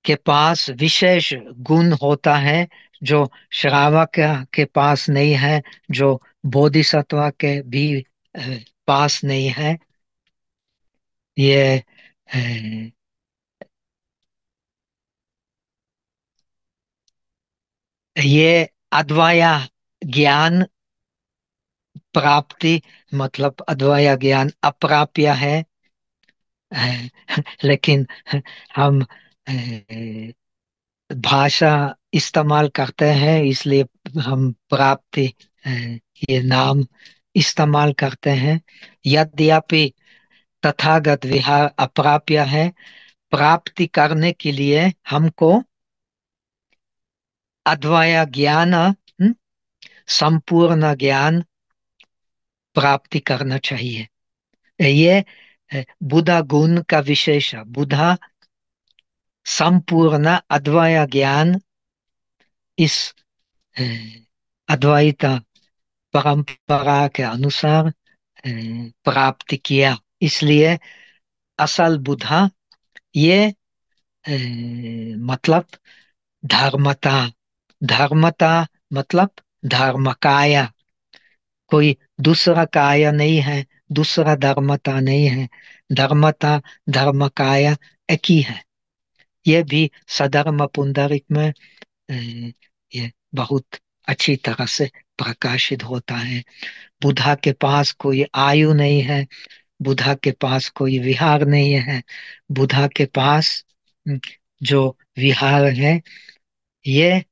के पास विशेष गुण होता है, जो श्रावक के पास नहीं है, जो बोधिसत्व के भी पास नहीं है। ये ये अद्वया ज्ञान प्राप्ति मतलब अद्वया ज्ञान अप्राप्य है लेकिन हम भाषा इस्तेमाल करते हैं इसलिए हम प्राप्ति ये नाम इस्तेमाल करते हैं। यद्यपि तथागत विहार अप्राप्य है प्राप्ति करने के लिए हमको अद्वय ज्ञान हम्म, संपूर्ण ज्ञान प्राप्ति करना चाहिए। ये बुधा गुण का विशेष। बुधा संपूर्ण अद्वय ज्ञान इस अद्वैत परंपरा के अनुसार प्राप्त किया। इसलिए असल बुधा ये मतलब धर्मता। धर्मता मतलब धर्मकाय। कोई दूसरा काय नहीं है, दूसरा धर्मता नहीं है। धर्मता धर्मकाय एक ही है। ये भी सधर्म पुंडरिक में ये बहुत अच्छी तरह से प्रकाशित होता है। बुधा के पास कोई आयु नहीं है बुधा के पास कोई विहार नहीं है। बुधा के पास जो विहार है, ये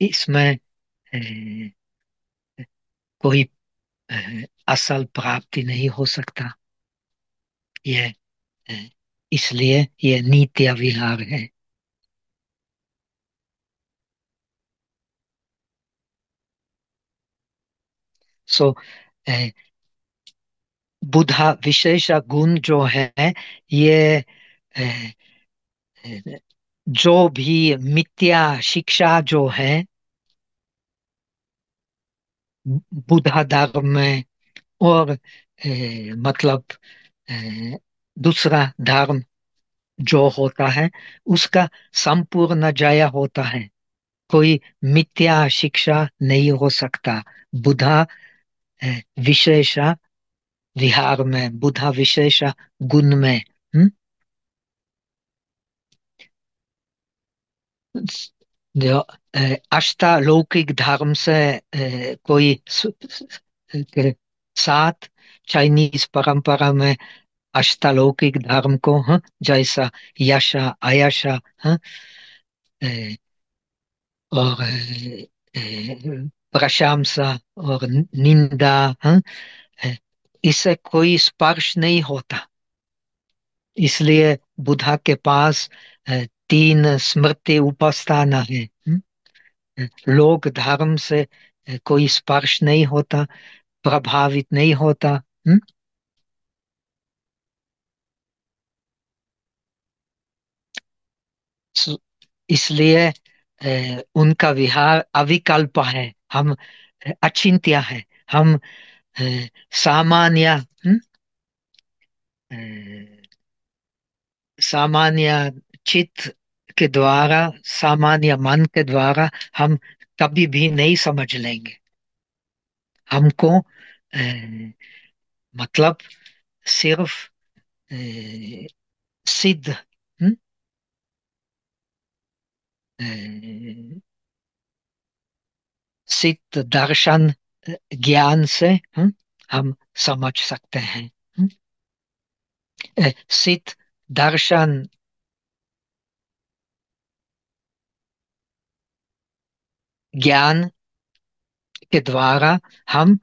इसमें कोई असल प्राप्ति नहीं हो सकता। ये इसलिए ये नित्य विहार है। सो so, बुधा विशेष गुण जो है ये जो भी मिथ्या शिक्षा जो है बुधा धर्म में और अ, मतलब अ, दूसरा धर्म जो होता है उसका संपूर्ण जय होता है कोई मिथ्या शिक्षा नहीं हो सकता बुधा विशेषा विहार में बुधा विशेष गुण में हम्म? जो अ, अष्टालौकिक धर्म से कोई साथ चाइनीज़ परंपरा में अष्टालौकिक धर्म को हाँ, जैसा यशा अयशा हाँ, और प्रशंसा और निंदा हाँ, इससे कोई स्पर्श नहीं होता। इसलिए बुद्धा के पास तीन स्मृति उपस्थान है? लोक धर्म से कोई स्पर्श नहीं होता, प्रभावित नहीं होता हम्म? इसलिए उनका विहार अविकल्प है हम अचिंत्य है हम सामान्य हम्म? सामान्य चित्त के द्वारा सामान्य मन के द्वारा हम कभी भी नहीं समझ लेंगे हमको अ, मतलब सिर्फ़ अ, सिद्ध हम्म? सिद्ध दर्शन ज्ञान से हम्म, हम समझ सकते हैं हम्म? सिद्ध दर्शन ज्ञान के द्वारा हम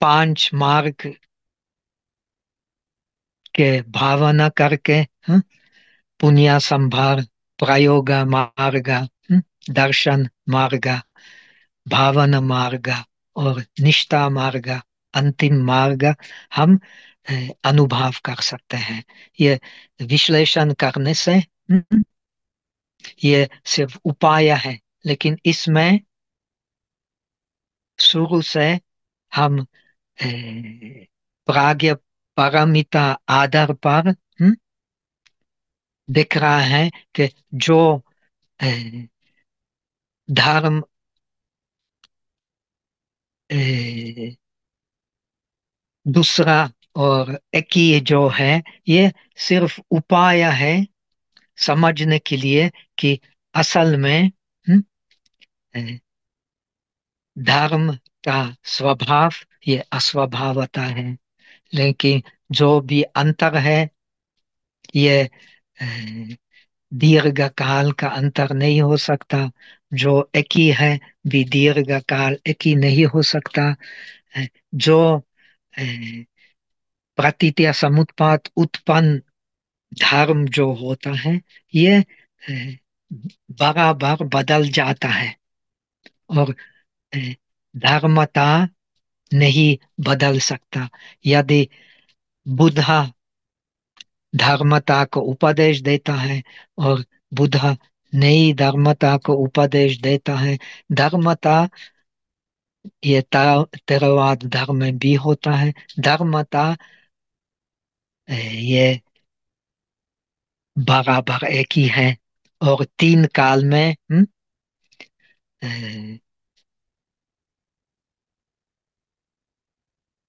पाँच मार्ग के भावना करके पुण्य संभार, प्रयोग मार्ग दर्शन मार्ग, भावना मार्ग और निष्ठा मार्ग, अंतिम मार्ग हम अनुभव कर सकते हैं। ये विश्लेषण करने से ये सिर्फ़ उपाय है लेकिन इसमें शुरू से हम प्राग्ञ पारमिता आधार पर हम्म, दिख रहा है कि जो धर्म दूसरा और एक ही जो है ये सिर्फ़ उपाय है समझने के लिए कि असल में हम्म, धर्म का स्वभाव ये अस्वभावता है। लेकिन जो भी अंतर है ये दीर्घ काल का अंतर नहीं हो सकता। जो एक ही है भी दीर्घ काल एक ही नहीं हो सकता। जो प्रतीत्य समुत्पात उत्पन्न धर्म जो होता है ये बराबर बदल जाता है और धर्मता नहीं बदल सकता। यदि बुद्धा धर्मता को उपदेश देता है और बुद्धा नई धर्मता को उपदेश देता है, धर्मता ये तेरवाद धर्म भी होता है। धर्मता ये बराबर एक ही है। और तीन काल में हम्म,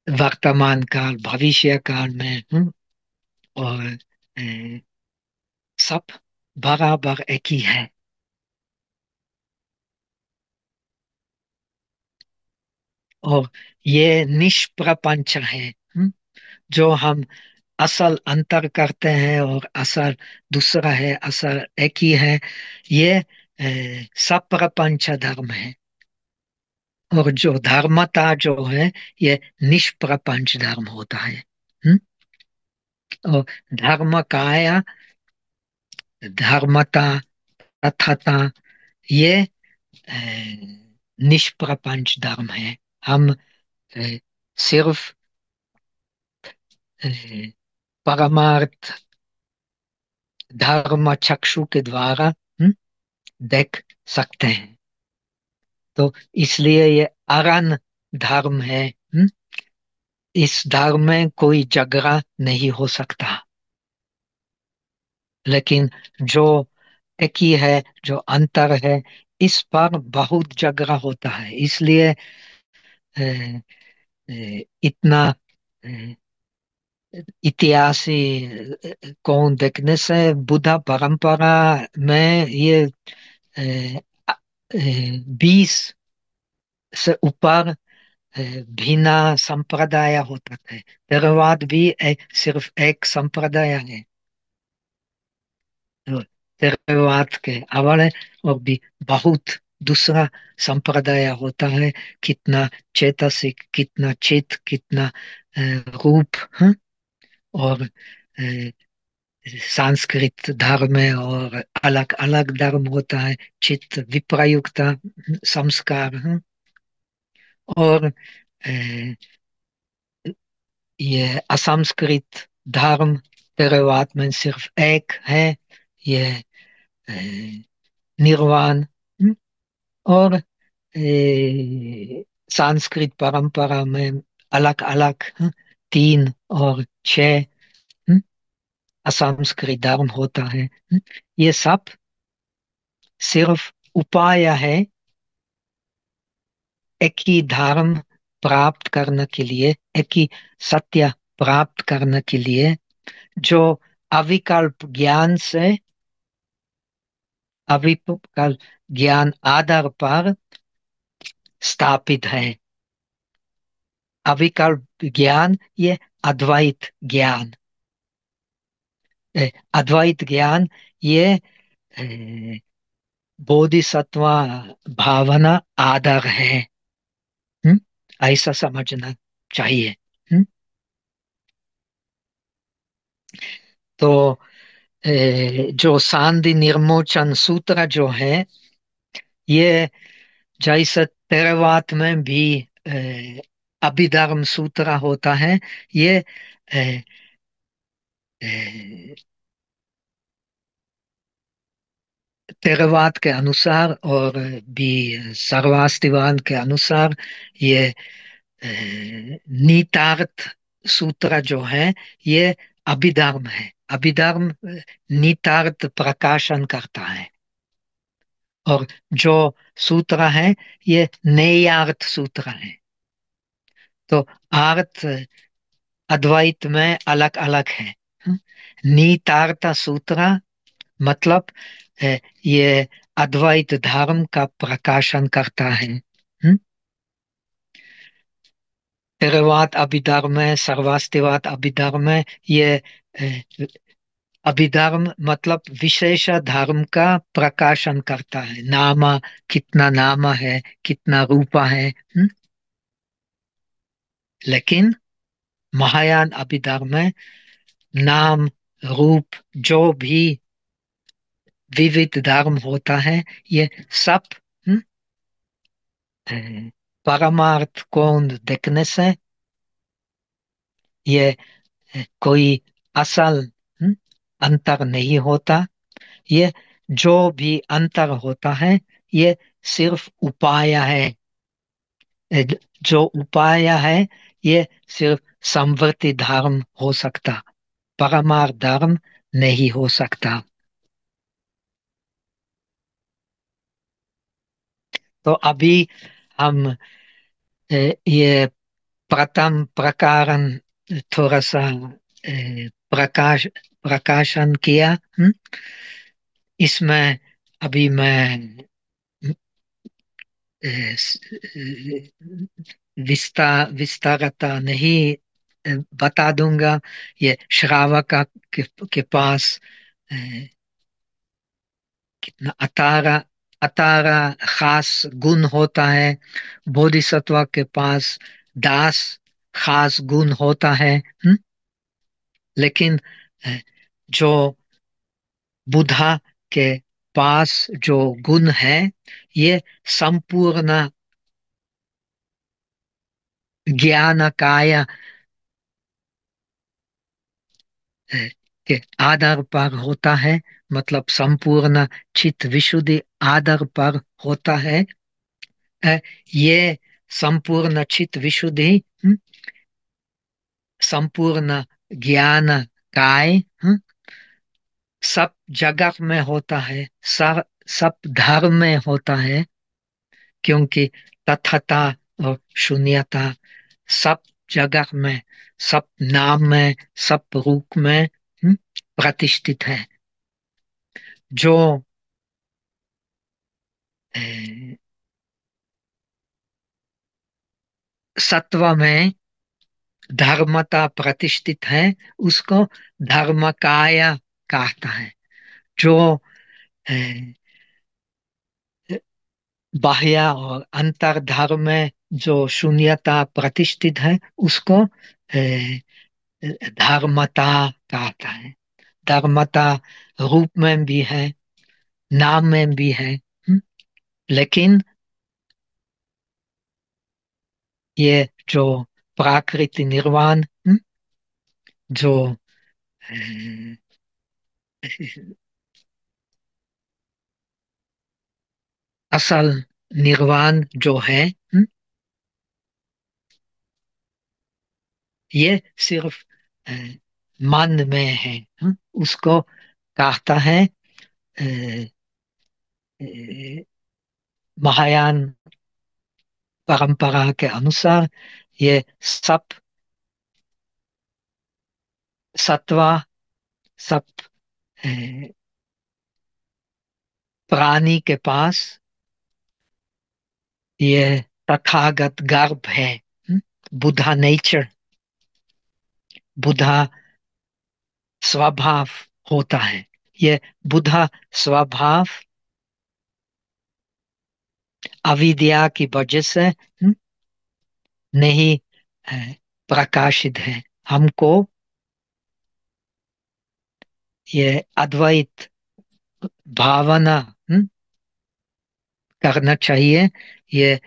वर्तमान काल भविष्य काल में हम्म, और सब बराबर एक ही है। और ये निष्प्रपंच है हम्म, जो हम असल अंतर करते हैं और असल दूसरा है, असल एक ही है। ये सप्रपंच धर्म है। और जो धर्मता जो है, ये निष्प्रपंच धर्म होता है। हम्म? और धर्म काया, धर्मता तथाता ये निष्प्रपंच धर्म है। हम सिर्फ़ परमार्थ धर्म चक्षु के द्वारा हम्म, देख सकते हैं तो इसलिए ये अरन धर्म है हम्म? इस धर्म में कोई झगड़ा नहीं हो सकता लेकिन जो एक ही है जो अंतर है इस पर बहुत झगड़ा होता है इसलिए इतना इतिहासी अ, को देखने से बुद्धा परंपरा में ये बीस से ऊपर अ, भिन्न संप्रदाय होता है theravada भी एक, सिर्फ़ एक संप्रदाय है theravada के अलावा और भी बहुत दूसरा संप्रदाय होता है कितना चेतसिक कितना चित कितना अ, रूप हाँ? और संस्कृत धर्म में और अलग अलग धर्म होता है चित्त विप्रयुक्त संस्कार हाँ? और ये असंस्कृत धर्म theravada में सिर्फ़ एक है ये निर्वाण हम्म, और संस्कृत परंपरा में अलग अलग हम्म, तीन और हम्म, असंस्कृत धर्म होता है हम्म, ये सब सिर्फ़ उपाय है एक ही धर्म प्राप्त करने के लिए एक ही सत्य प्राप्त करने के लिए जो अविकल्प ज्ञान से अविकल्प ज्ञान आधार पर स्थापित है। अविकल्प ज्ञान ये अद्वैत ज्ञान अद्वैत ज्ञान ये बोधिसत्व भावना आधार है? ऐसा समझना चाहिए? तो जो सांधि निर्मोचन सूत्र जो है ये जैसे तेरवात में भी अभिधर्म सूत्र होता है। ये ए, ए, तेरवाद के अनुसार और भी सर्वास्तिवान के अनुसार ये नीतार्थ सूत्र जो है ये अभिधर्म है। अभिधर्म नीतार्थ प्रकाशन करता है। और जो सूत्र है ये नेयार्थ सूत्र है। तो अर्थ अद्वैत में अलग अलग है नीतार्थ सूत्र मतलब ये अद्वैत धर्म का प्रकाशन करता है। तेरवाद अभिधर्म है, सर्वास्तिवाद अभिधर्म है, ये अभिधर्म मतलब विशेष धर्म का प्रकाशन करता है। नाम, कितना नामा है, कितना रूपा है। हुँ? लेकिन महायान अभिधर्म में नाम, रूप, जो भी विविध धर्म होता है, ये सब परमार्थ कौन देखने से ये कोई असल अंतर नहीं होता। ये जो भी अंतर होता है, ये सिर्फ़ उपाय है। जो उपाय है ये सिर्फ़ संवर्ती धर्म हो सकता परमार्थ धर्म नहीं हो सकता तो अभी हम ये प्रथम प्रकारन थोड़ा सा प्रकाश, प्रकाशन किया हुँ? इसमें अभी मैं विस्तार विस्तारता नहीं बता दूँगा ये श्रावक के, के पास कितना अतारा अतारा खास गुण होता है बोधिसत्व के पास दास खास गुण होता है हुँ? लेकिन जो बुधा के पास जो गुण है ये संपूर्ण ज्ञान काय, के आधार पर होता है मतलब संपूर्ण चित्त विशुद्धि आधार पर होता है ये संपूर्ण चित्त विशुद्धि संपूर्ण ज्ञान काय सब जगह में होता है सब सब धर्म में होता है, क्योंकि तथता और शून्यता सब जगह में, सब नाम में, सब रूप में प्रतिष्ठित है। जो सत्व में धर्मता प्रतिष्ठित है, उसको धर्मकाय कहता है। जो बाह्य और अंतर धर्म में जो शून्यता प्रतिष्ठित है, उसको धर्मता कहता है। धर्मता रूप में भी है, नाम में भी है लेकिन ये जो प्राकृतिक निर्वाण जो असल निर्वाण जो है ये सिर्फ़ मन में है उसको कहता है महायान परंपरा के अनुसार ये सब सत्वा सब प्राणी के पास ये तथागत गर्भ है बुधा नेचर बुधा स्वभाव होता है। ये बुधा स्वभाव अविद्या की वजह से नहीं प्रकाशित है। हमको ये अद्वैत भावना हम्म, करना चाहिए ये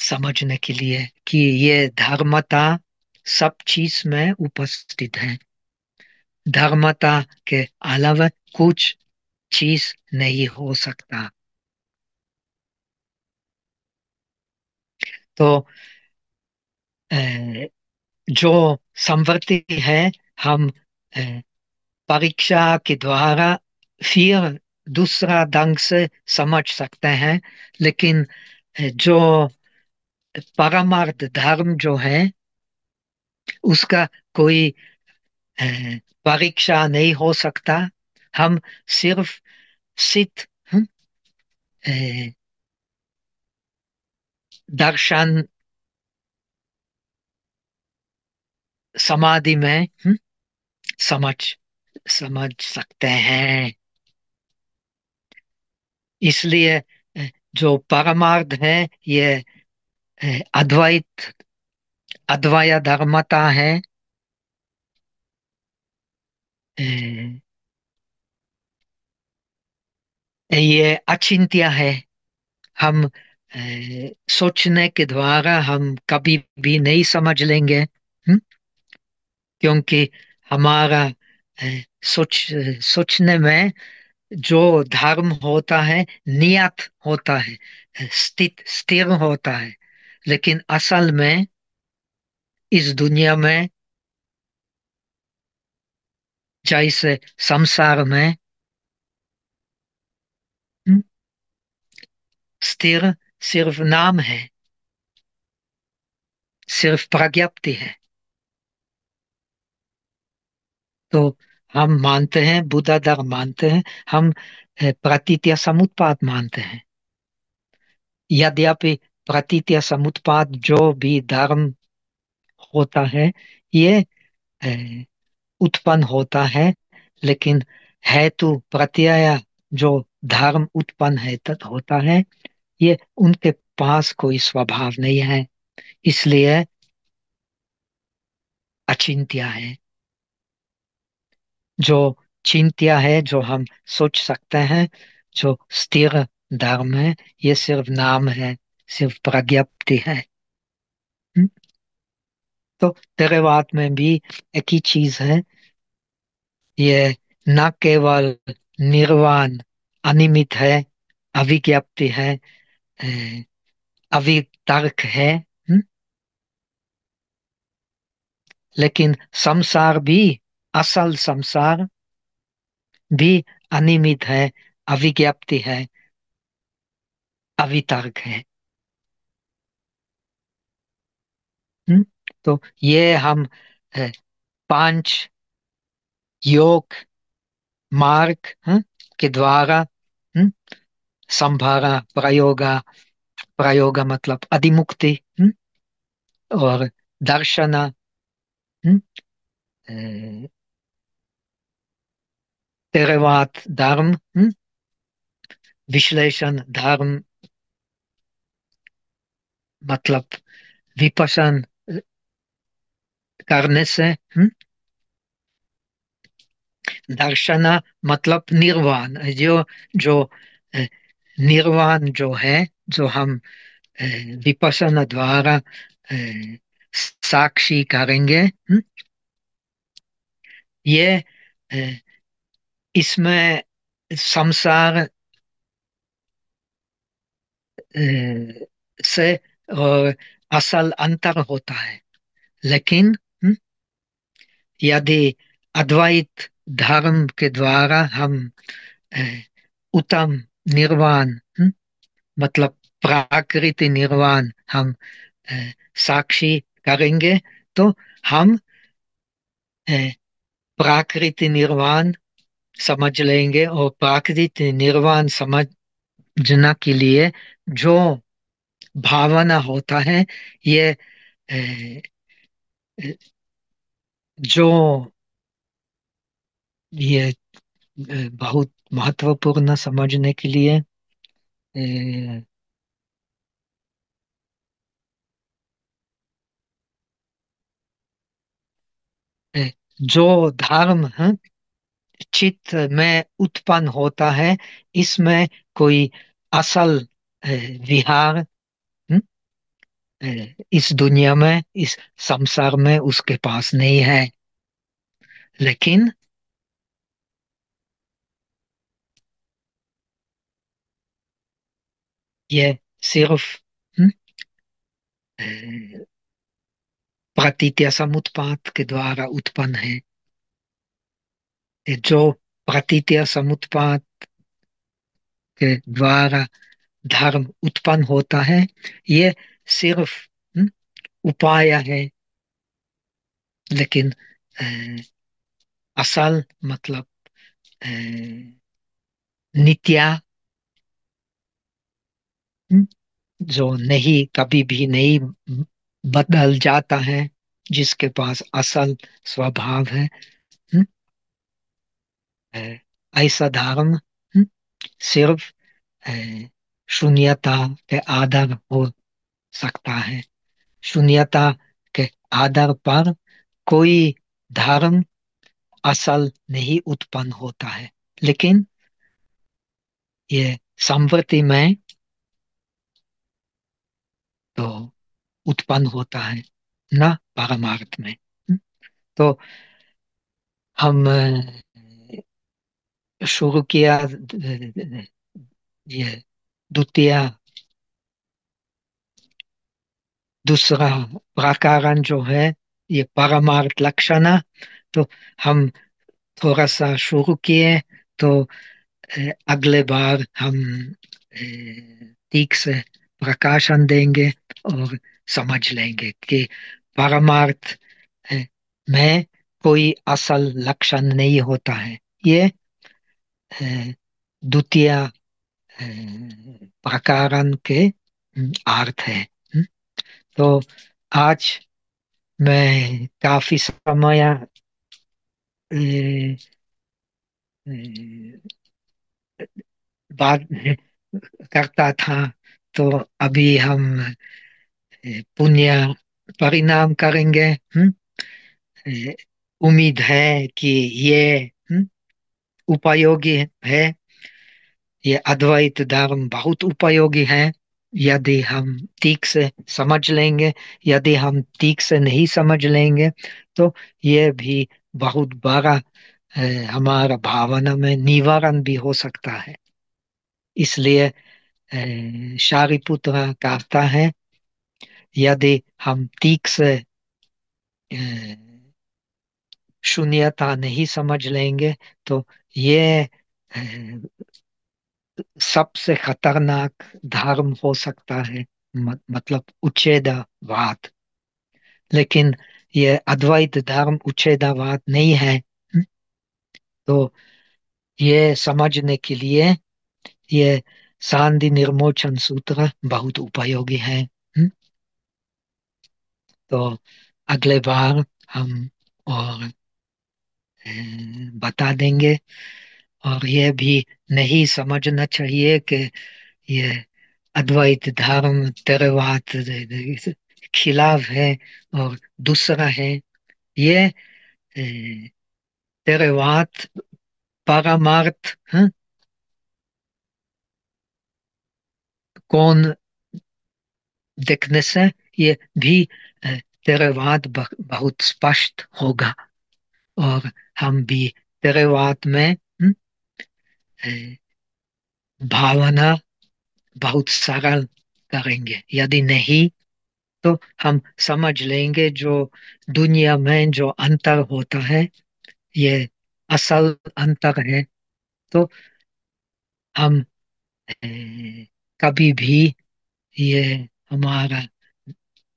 समझने के लिए कि ये धर्मता सब चीज़ में उपस्थित है। धर्मता के अलावा कुछ चीज़ नहीं हो सकता। तो जो संवृत्ति है, हम परीक्षा के द्वारा फिर दूसरा ढंग से समझ सकते हैं, लेकिन जो परमार्थ धर्म जो है उसका कोई परीक्षा नहीं हो सकता। हम सिर्फ़ सिद्ध हम्म, दर्शन समाधि में हम्म, समझ समझ सकते हैं। इसलिए जो परमार्थ है ये अद्वैत अद्वय धर्मता है। ये अचिंत्य है। हम सोचने के द्वारा हम कभी भी नहीं समझ लेंगे हम्म? क्योंकि हमारा सोच, सोचने में जो धर्म होता है, नियत होता है, स्थित, स्थिर होता है। लेकिन असल में इस दुनिया में जैसे संसार में स्थिर सिर्फ़ नाम है सिर्फ़ प्रज्ञप्ति है तो हम मानते हैं बुद्धा धर्म मानते हैं हम प्रतीत्य समुत्पाद मानते हैं यद्यपि प्रतीत्य समुत्पाद जो भी धर्म होता है, ये उत्पन्न होता है, लेकिन हेतु प्रत्यय जो धर्म उत्पन्न है, तत् होता है, ये उनके पास कोई स्वभाव नहीं है इसलिए अचिंत्य है जो चिंत्य है, जो हम सोच सकते हैं, जो स्थिर धर्म है, ये सिर्फ़ नाम है, सिर्फ़ प्रज्ञप्ति है? तो तेरे बात में भी एक ही चीज़ है ये न केवल निर्वाण अनिमित है अविज्ञप्ति है अ, अवितर्क है हम्म? लेकिन संसार भी असल संसार भी अनिमित है अविज्ञप्ति है अवितर्क है हम्म? तो ये हम पाँच योग मार्ग हम्म, के द्वारा हम्म, संभारा प्रयोगा प्रयोगा मतलब अधिमुक्ति और दर्शना theravada धर्म विश्लेषण धर्म मतलब विपसन करने से हम्म, दर्शना मतलब निर्वाण जो जो निर्वाण जो है जो हम विपसना द्वारा साक्षी करेंगे ये इसमें संसार से और असल अंतर होता है लेकिन यदि अद्वैत धर्म के द्वारा हम उत्तम निर्वाण हम्म, मतलब प्राकृतिक निर्वाण हम साक्षी करेंगे तो हम प्राकृतिक निर्वाण समझ लेंगे और प्राकृतिक निर्वाण समझना के लिए जो भावना होता है ये जो ये बहुत महत्वपूर्ण समझने के लिए जो धर्म हाँ, चित्त में उत्पन्न होता है इसमें कोई असल विहार इस दुनिया में इस संसार में उसके पास नहीं है। लेकिन ये सिर्फ़ हम्म, प्रतीत्या समुत्पात के द्वारा उत्पन्न है। जो प्रतीत्या समुत्पात के द्वारा धर्म उत्पन्न होता है ये सिर्फ़ हम्म, उपाय है लेकिन असल मतलब नित्या हम्म, जो नहीं कभी भी नहीं बदल जाता है जिसके पास असल स्वभाव है हम्म, ऐसा हम्म, सिर्फ़ शून्यता के आधार हो सकता है। शून्यता के आधार पर कोई धर्म असल नहीं उत्पन्न होता है। लेकिन ये संवृत्ति में तो उत्पन्न होता है, न परमार्थ में। तो हम, शुरू किया, ये द्वितीय दूसरा प्रकरण जो है, ये परमार्थ लक्षण तो हम थोड़ा सा शुरू किए तो अगले बार हम ठीक से प्रकाशन देंगे और समझ लेंगे कि परमार्थ में कोई असल लक्षण नहीं होता है। ये द्वितीय प्रकरण के अर्थ है। तो आज मैं काफ़ी समय बाद करता था। तो अभी हम पुण्य परिणाम करेंगे? उम्मीद है कि ये उपयोगी है। ये अद्वैत धर्म बहुत उपयोगी है। यदि हम ठीक से समझ लेंगे, यदि हम ठीक से नहीं समझ लेंगे तो ये भी बहुत बड़ा हमारा भावना में निवारण भी हो सकता है। इसलिए शारिपुत्र कहता है, यदि हम ठीक से शून्यता नहीं समझ लेंगे तो ये सबसे खतरनाक धर्म हो सकता है मतलब उच्छेदवाद लेकिन ये अद्वैत धर्म उच्छेदवाद नहीं है हम्म? तो ये समझने के लिए ये शांति निर्मोचन सूत्र बहुत उपयोगी है हम्म? तो अगले बार हम और बता देंगे और ये भी नहीं समझना चाहिए कि ये अद्वैत धर्म तेरवाद खिलाफ है और दूसरा है ये तेरवाद परमार्थ हाँ, कौन देखने से ये भी तेरवाद बहुत स्पष्ट होगा। और हम भी तेरवाद में भावना बहुत सरल करेंगे। यदि नहीं तो हम समझ लेंगे जो दुनिया में जो अंतर होता है, ये असल अंतर है। तो हम कभी भी ये हमारा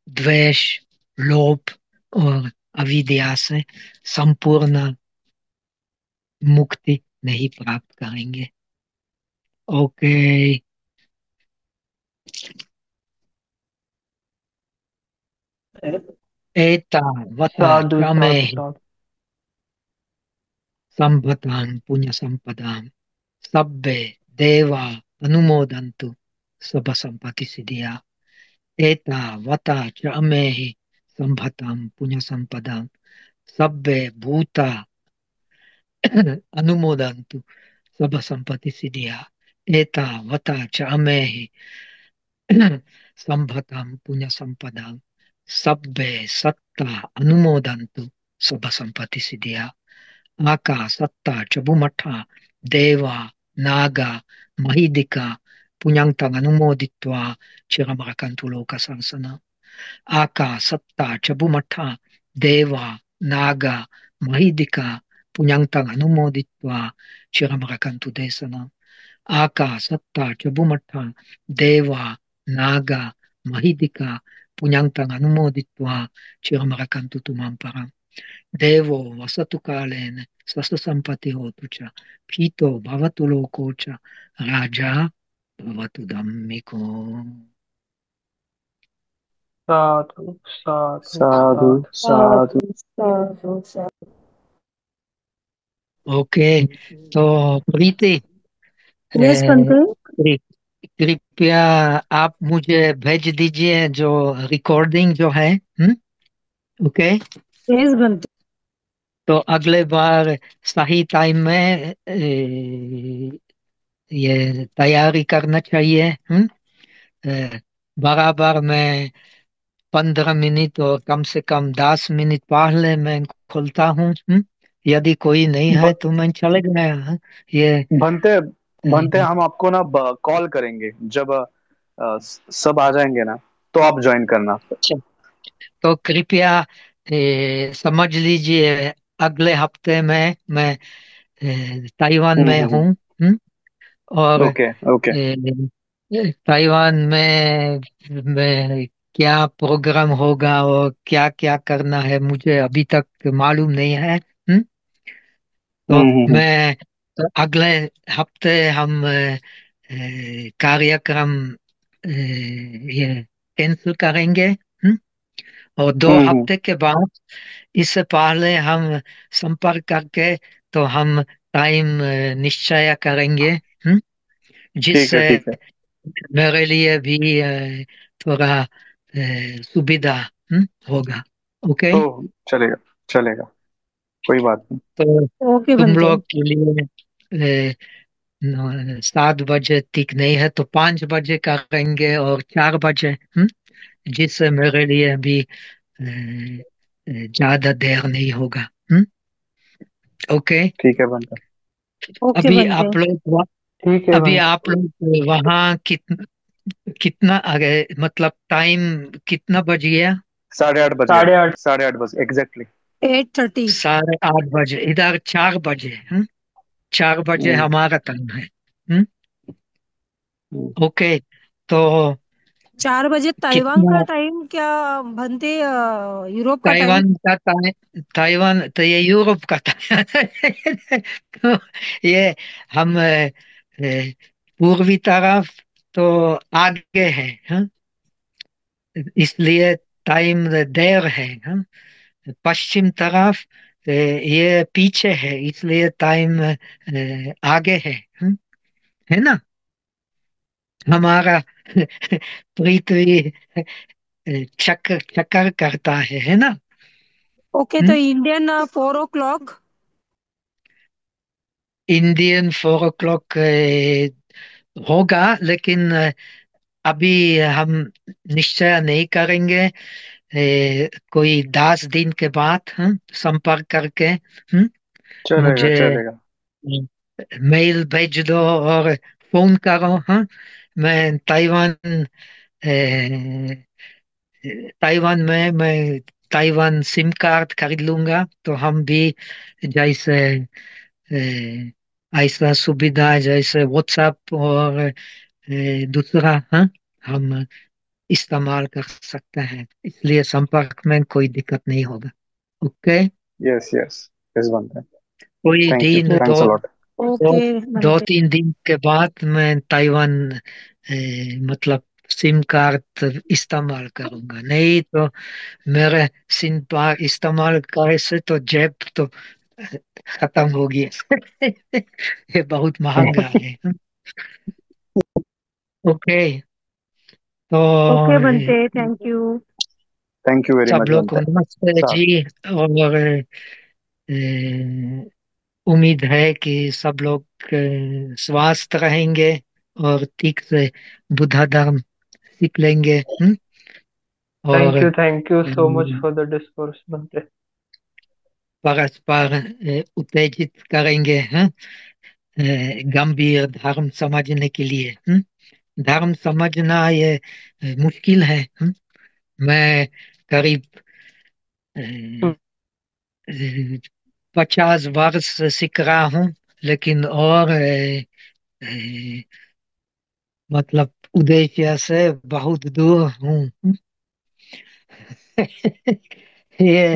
द्वेष, लोभ और अविद्या से संपूर्ण मुक्ति नहीं प्राप्त करेंगे। ओके। पुण्य संपदां सब्बे देवा अनुमोदन्तु शुभ संपत्ति सिद्धिया। एता वता च अमेहि संभतां पुण्य संपदां सब्बे भूता अनुमोदन्तु सब संपत्ति सिद्धिया एता वता च अमेहि संभतां पुण्य संपदां सब्बे सत्ता अनुमोदन्तु सब संपत्ति सिद्धिया आका सत्ता च बुमठा देवा नागा महिदिका पुण्यन्तं अनुमोदित्वा चिरमरकन्तु लोकसंसना आका सत्ता च बुमठा देवा नागा महिदिका पुण्यन्तं अनुमोदित्वा चिरमरकन्तु देशना आका सत्ता च बुमठा देवा नागा महिदिका पुण्यन्तं अनुमोदित्वा चिरमरकन्तु तुमां परम् देवो वसतु कालेन स्वससम्पत्ति होतु च पीतो भवतु लोको च राजा भवतु धम्मिको साधु साधु साधु साधु साधु साधु ओके तो प्रीति यस ए, बनते कृ- कृपया आप मुझे भेज दीजिए जो रिकॉर्डिंग जो है हम्म? ओके यस बनते तो अगले बार सही टाइम में ए, ये तैयारी करना चाहिए हम्म? ए, बराबर में पंद्रह मिनट और कम से कम दस मिनट पहले मैं खोलता हूँ हम्म? यदि कोई नहीं है तो मैं चले गया हाँ? ये बनते बनते ए, हम आपको ना कॉल करेंगे जब अ, सब आ जाएँगे ना तो आप ज्वाइन करना तो कृपया समझ लीजिए अगले हफ़्ते में मैं ताइवान हम्म में हम्म हूँ हम्म? और ओके ओके ताइवान में, में क्या प्रोग्राम होगा और क्या क्या करना है मुझे अभी तक मालूम नहीं है हम्म? तो मैं तो अगले हफ़्ते हम कार्यक्रम ये कैंसिल करेंगे हम्म? और दो हम्म हफ़्ते के बाद इससे पहले हम संपर्क करके तो हम टाइम निश्चय करेंगे हम्म? ठीक है जिससे ठीक है मेरे लिए भी अ, थोड़ा अ, सुविधा हम्म, होगा ओके चलेगा चलेगा कोई बात नहीं। तो ओके तुम लोग के लिए सात बजे ठीक नहीं है तो पाँच बजे का करेंगे और चार बजे हम्म, जिससे मेरे लिए भी अ, अ, ज़्यादा देर नहीं होगा हम्म, ओके? ठीक है बनता ओके अभी आप लोग ठीक है अभी आप लोग वहाँ कितना कितना आगे मतलब टाइम कितना बज गया? साढ़े आठ बजे साढ़े आठ। साढ़े आठ बजे एग्जैक्टली एट थर्टी साढ़े आठ बजे इधर चार बजे हम्म? चार बजे हमारा टाइम है हम्म? ओके तो चार बजे ताइवान का टाइम क्या बनते यूरोप का ताइवान का टाइम ताइवान तो ये यूरोप का टाइम तो ये हम पूर्वी तरफ़ तो आगे है हाँ? इसलिए टाइम देर है हाँ? पश्चिम तरफ़ ये पीछे है इसलिए टाइम आगे है हाँ? ना हमारा पृथ्वी चक्कर चक्कर करता है है ना ओके तो? Indian four o'clock Indian four o'clock होगा लेकिन अभी हम निश्चय नहीं करेंगे ए, कोई दस दिन के बाद हम संपर्क करके हम चलेगा मुझे चलेगा। मेल भेज दो और फ़ोन करो हाँ? मैं ताइवान ताइवान में मैं ताइवान सिम कार्ड खरीद लूँगा तो हम भी जैसे ऐसा सुविधा जैसे व्हाट्सएप और दूसरा हाँ? हम इस्तेमाल कर सकते हैं इसलिए संपर्क में कोई दिक्कत नहीं होगा। ओके यस यस यस बनता कोई दिन दो दो दो तीन दिन के बाद मैं ताइवान मतलब सिम कार्ड इस्तेमाल करूँगा। नहीं तो मेरे सिम कार्ड इस्तेमाल करे से तो जेब तो खत्म हो गया। ये बहुत महँगा है। ओके तो ओके बनते thank you thank you very सब मच लोग को बनते नमस्ते जी और उम्मीद है कि सब लोग अ, स्वस्थ रहेंगे और ठीक से बुद्धा धर्म सीख लेंगे हम्म? और thank you thank you so much for the discourse बनते परस्पर उत्तेजित करेंगे हैं अ, गंभीर धर्म समझने के लिए हम्म? धर्म समझना ये मुश्किल है? मैं करीब पचास वर्ष सीख रहा हूँ लेकिन और अ, अ, मतलब उद्देश्य से बहुत दूर हूँ? ये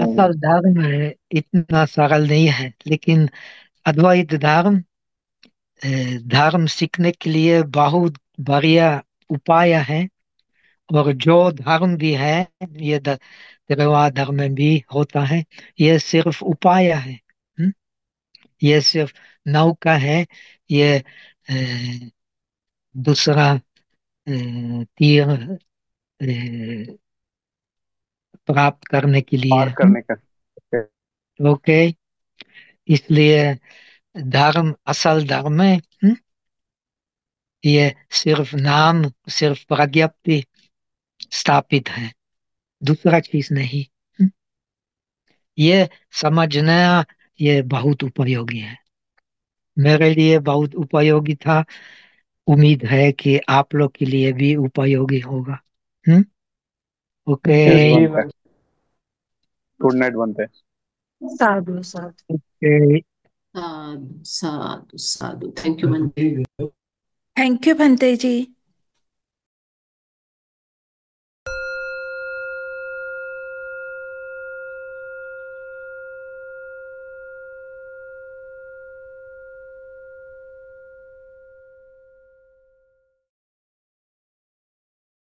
असल धर्म है, इतना सरल नहीं है लेकिन अद्वैत धर्म धर्म सीखने के लिए बहुत बढ़िया उपाय है और जो धर्म भी है ये द- तेरवा धर्म भी होता है। ये सिर्फ़ उपाय है हम्म? ये सिर्फ़ नौका है। ये दूसरा तीर प्राप्त करने के लिए करने का। ओके इसलिए धर्म असल धर्म है हम्म? ये सिर्फ़ नाम सिर्फ़ प्रज्ञप्ति स्थापित है दूसरा चीज़ नहीं हम्म? ये समझना ये बहुत उपयोगी है मेरे लिए बहुत उपयोगी था उम्मीद है कि आप लोग के लिए भी उपयोगी होगा हम्म ओके गुड नाइट बनते साधु साधु ओके साधु साधु थैंक यू थैंक यू भंते जी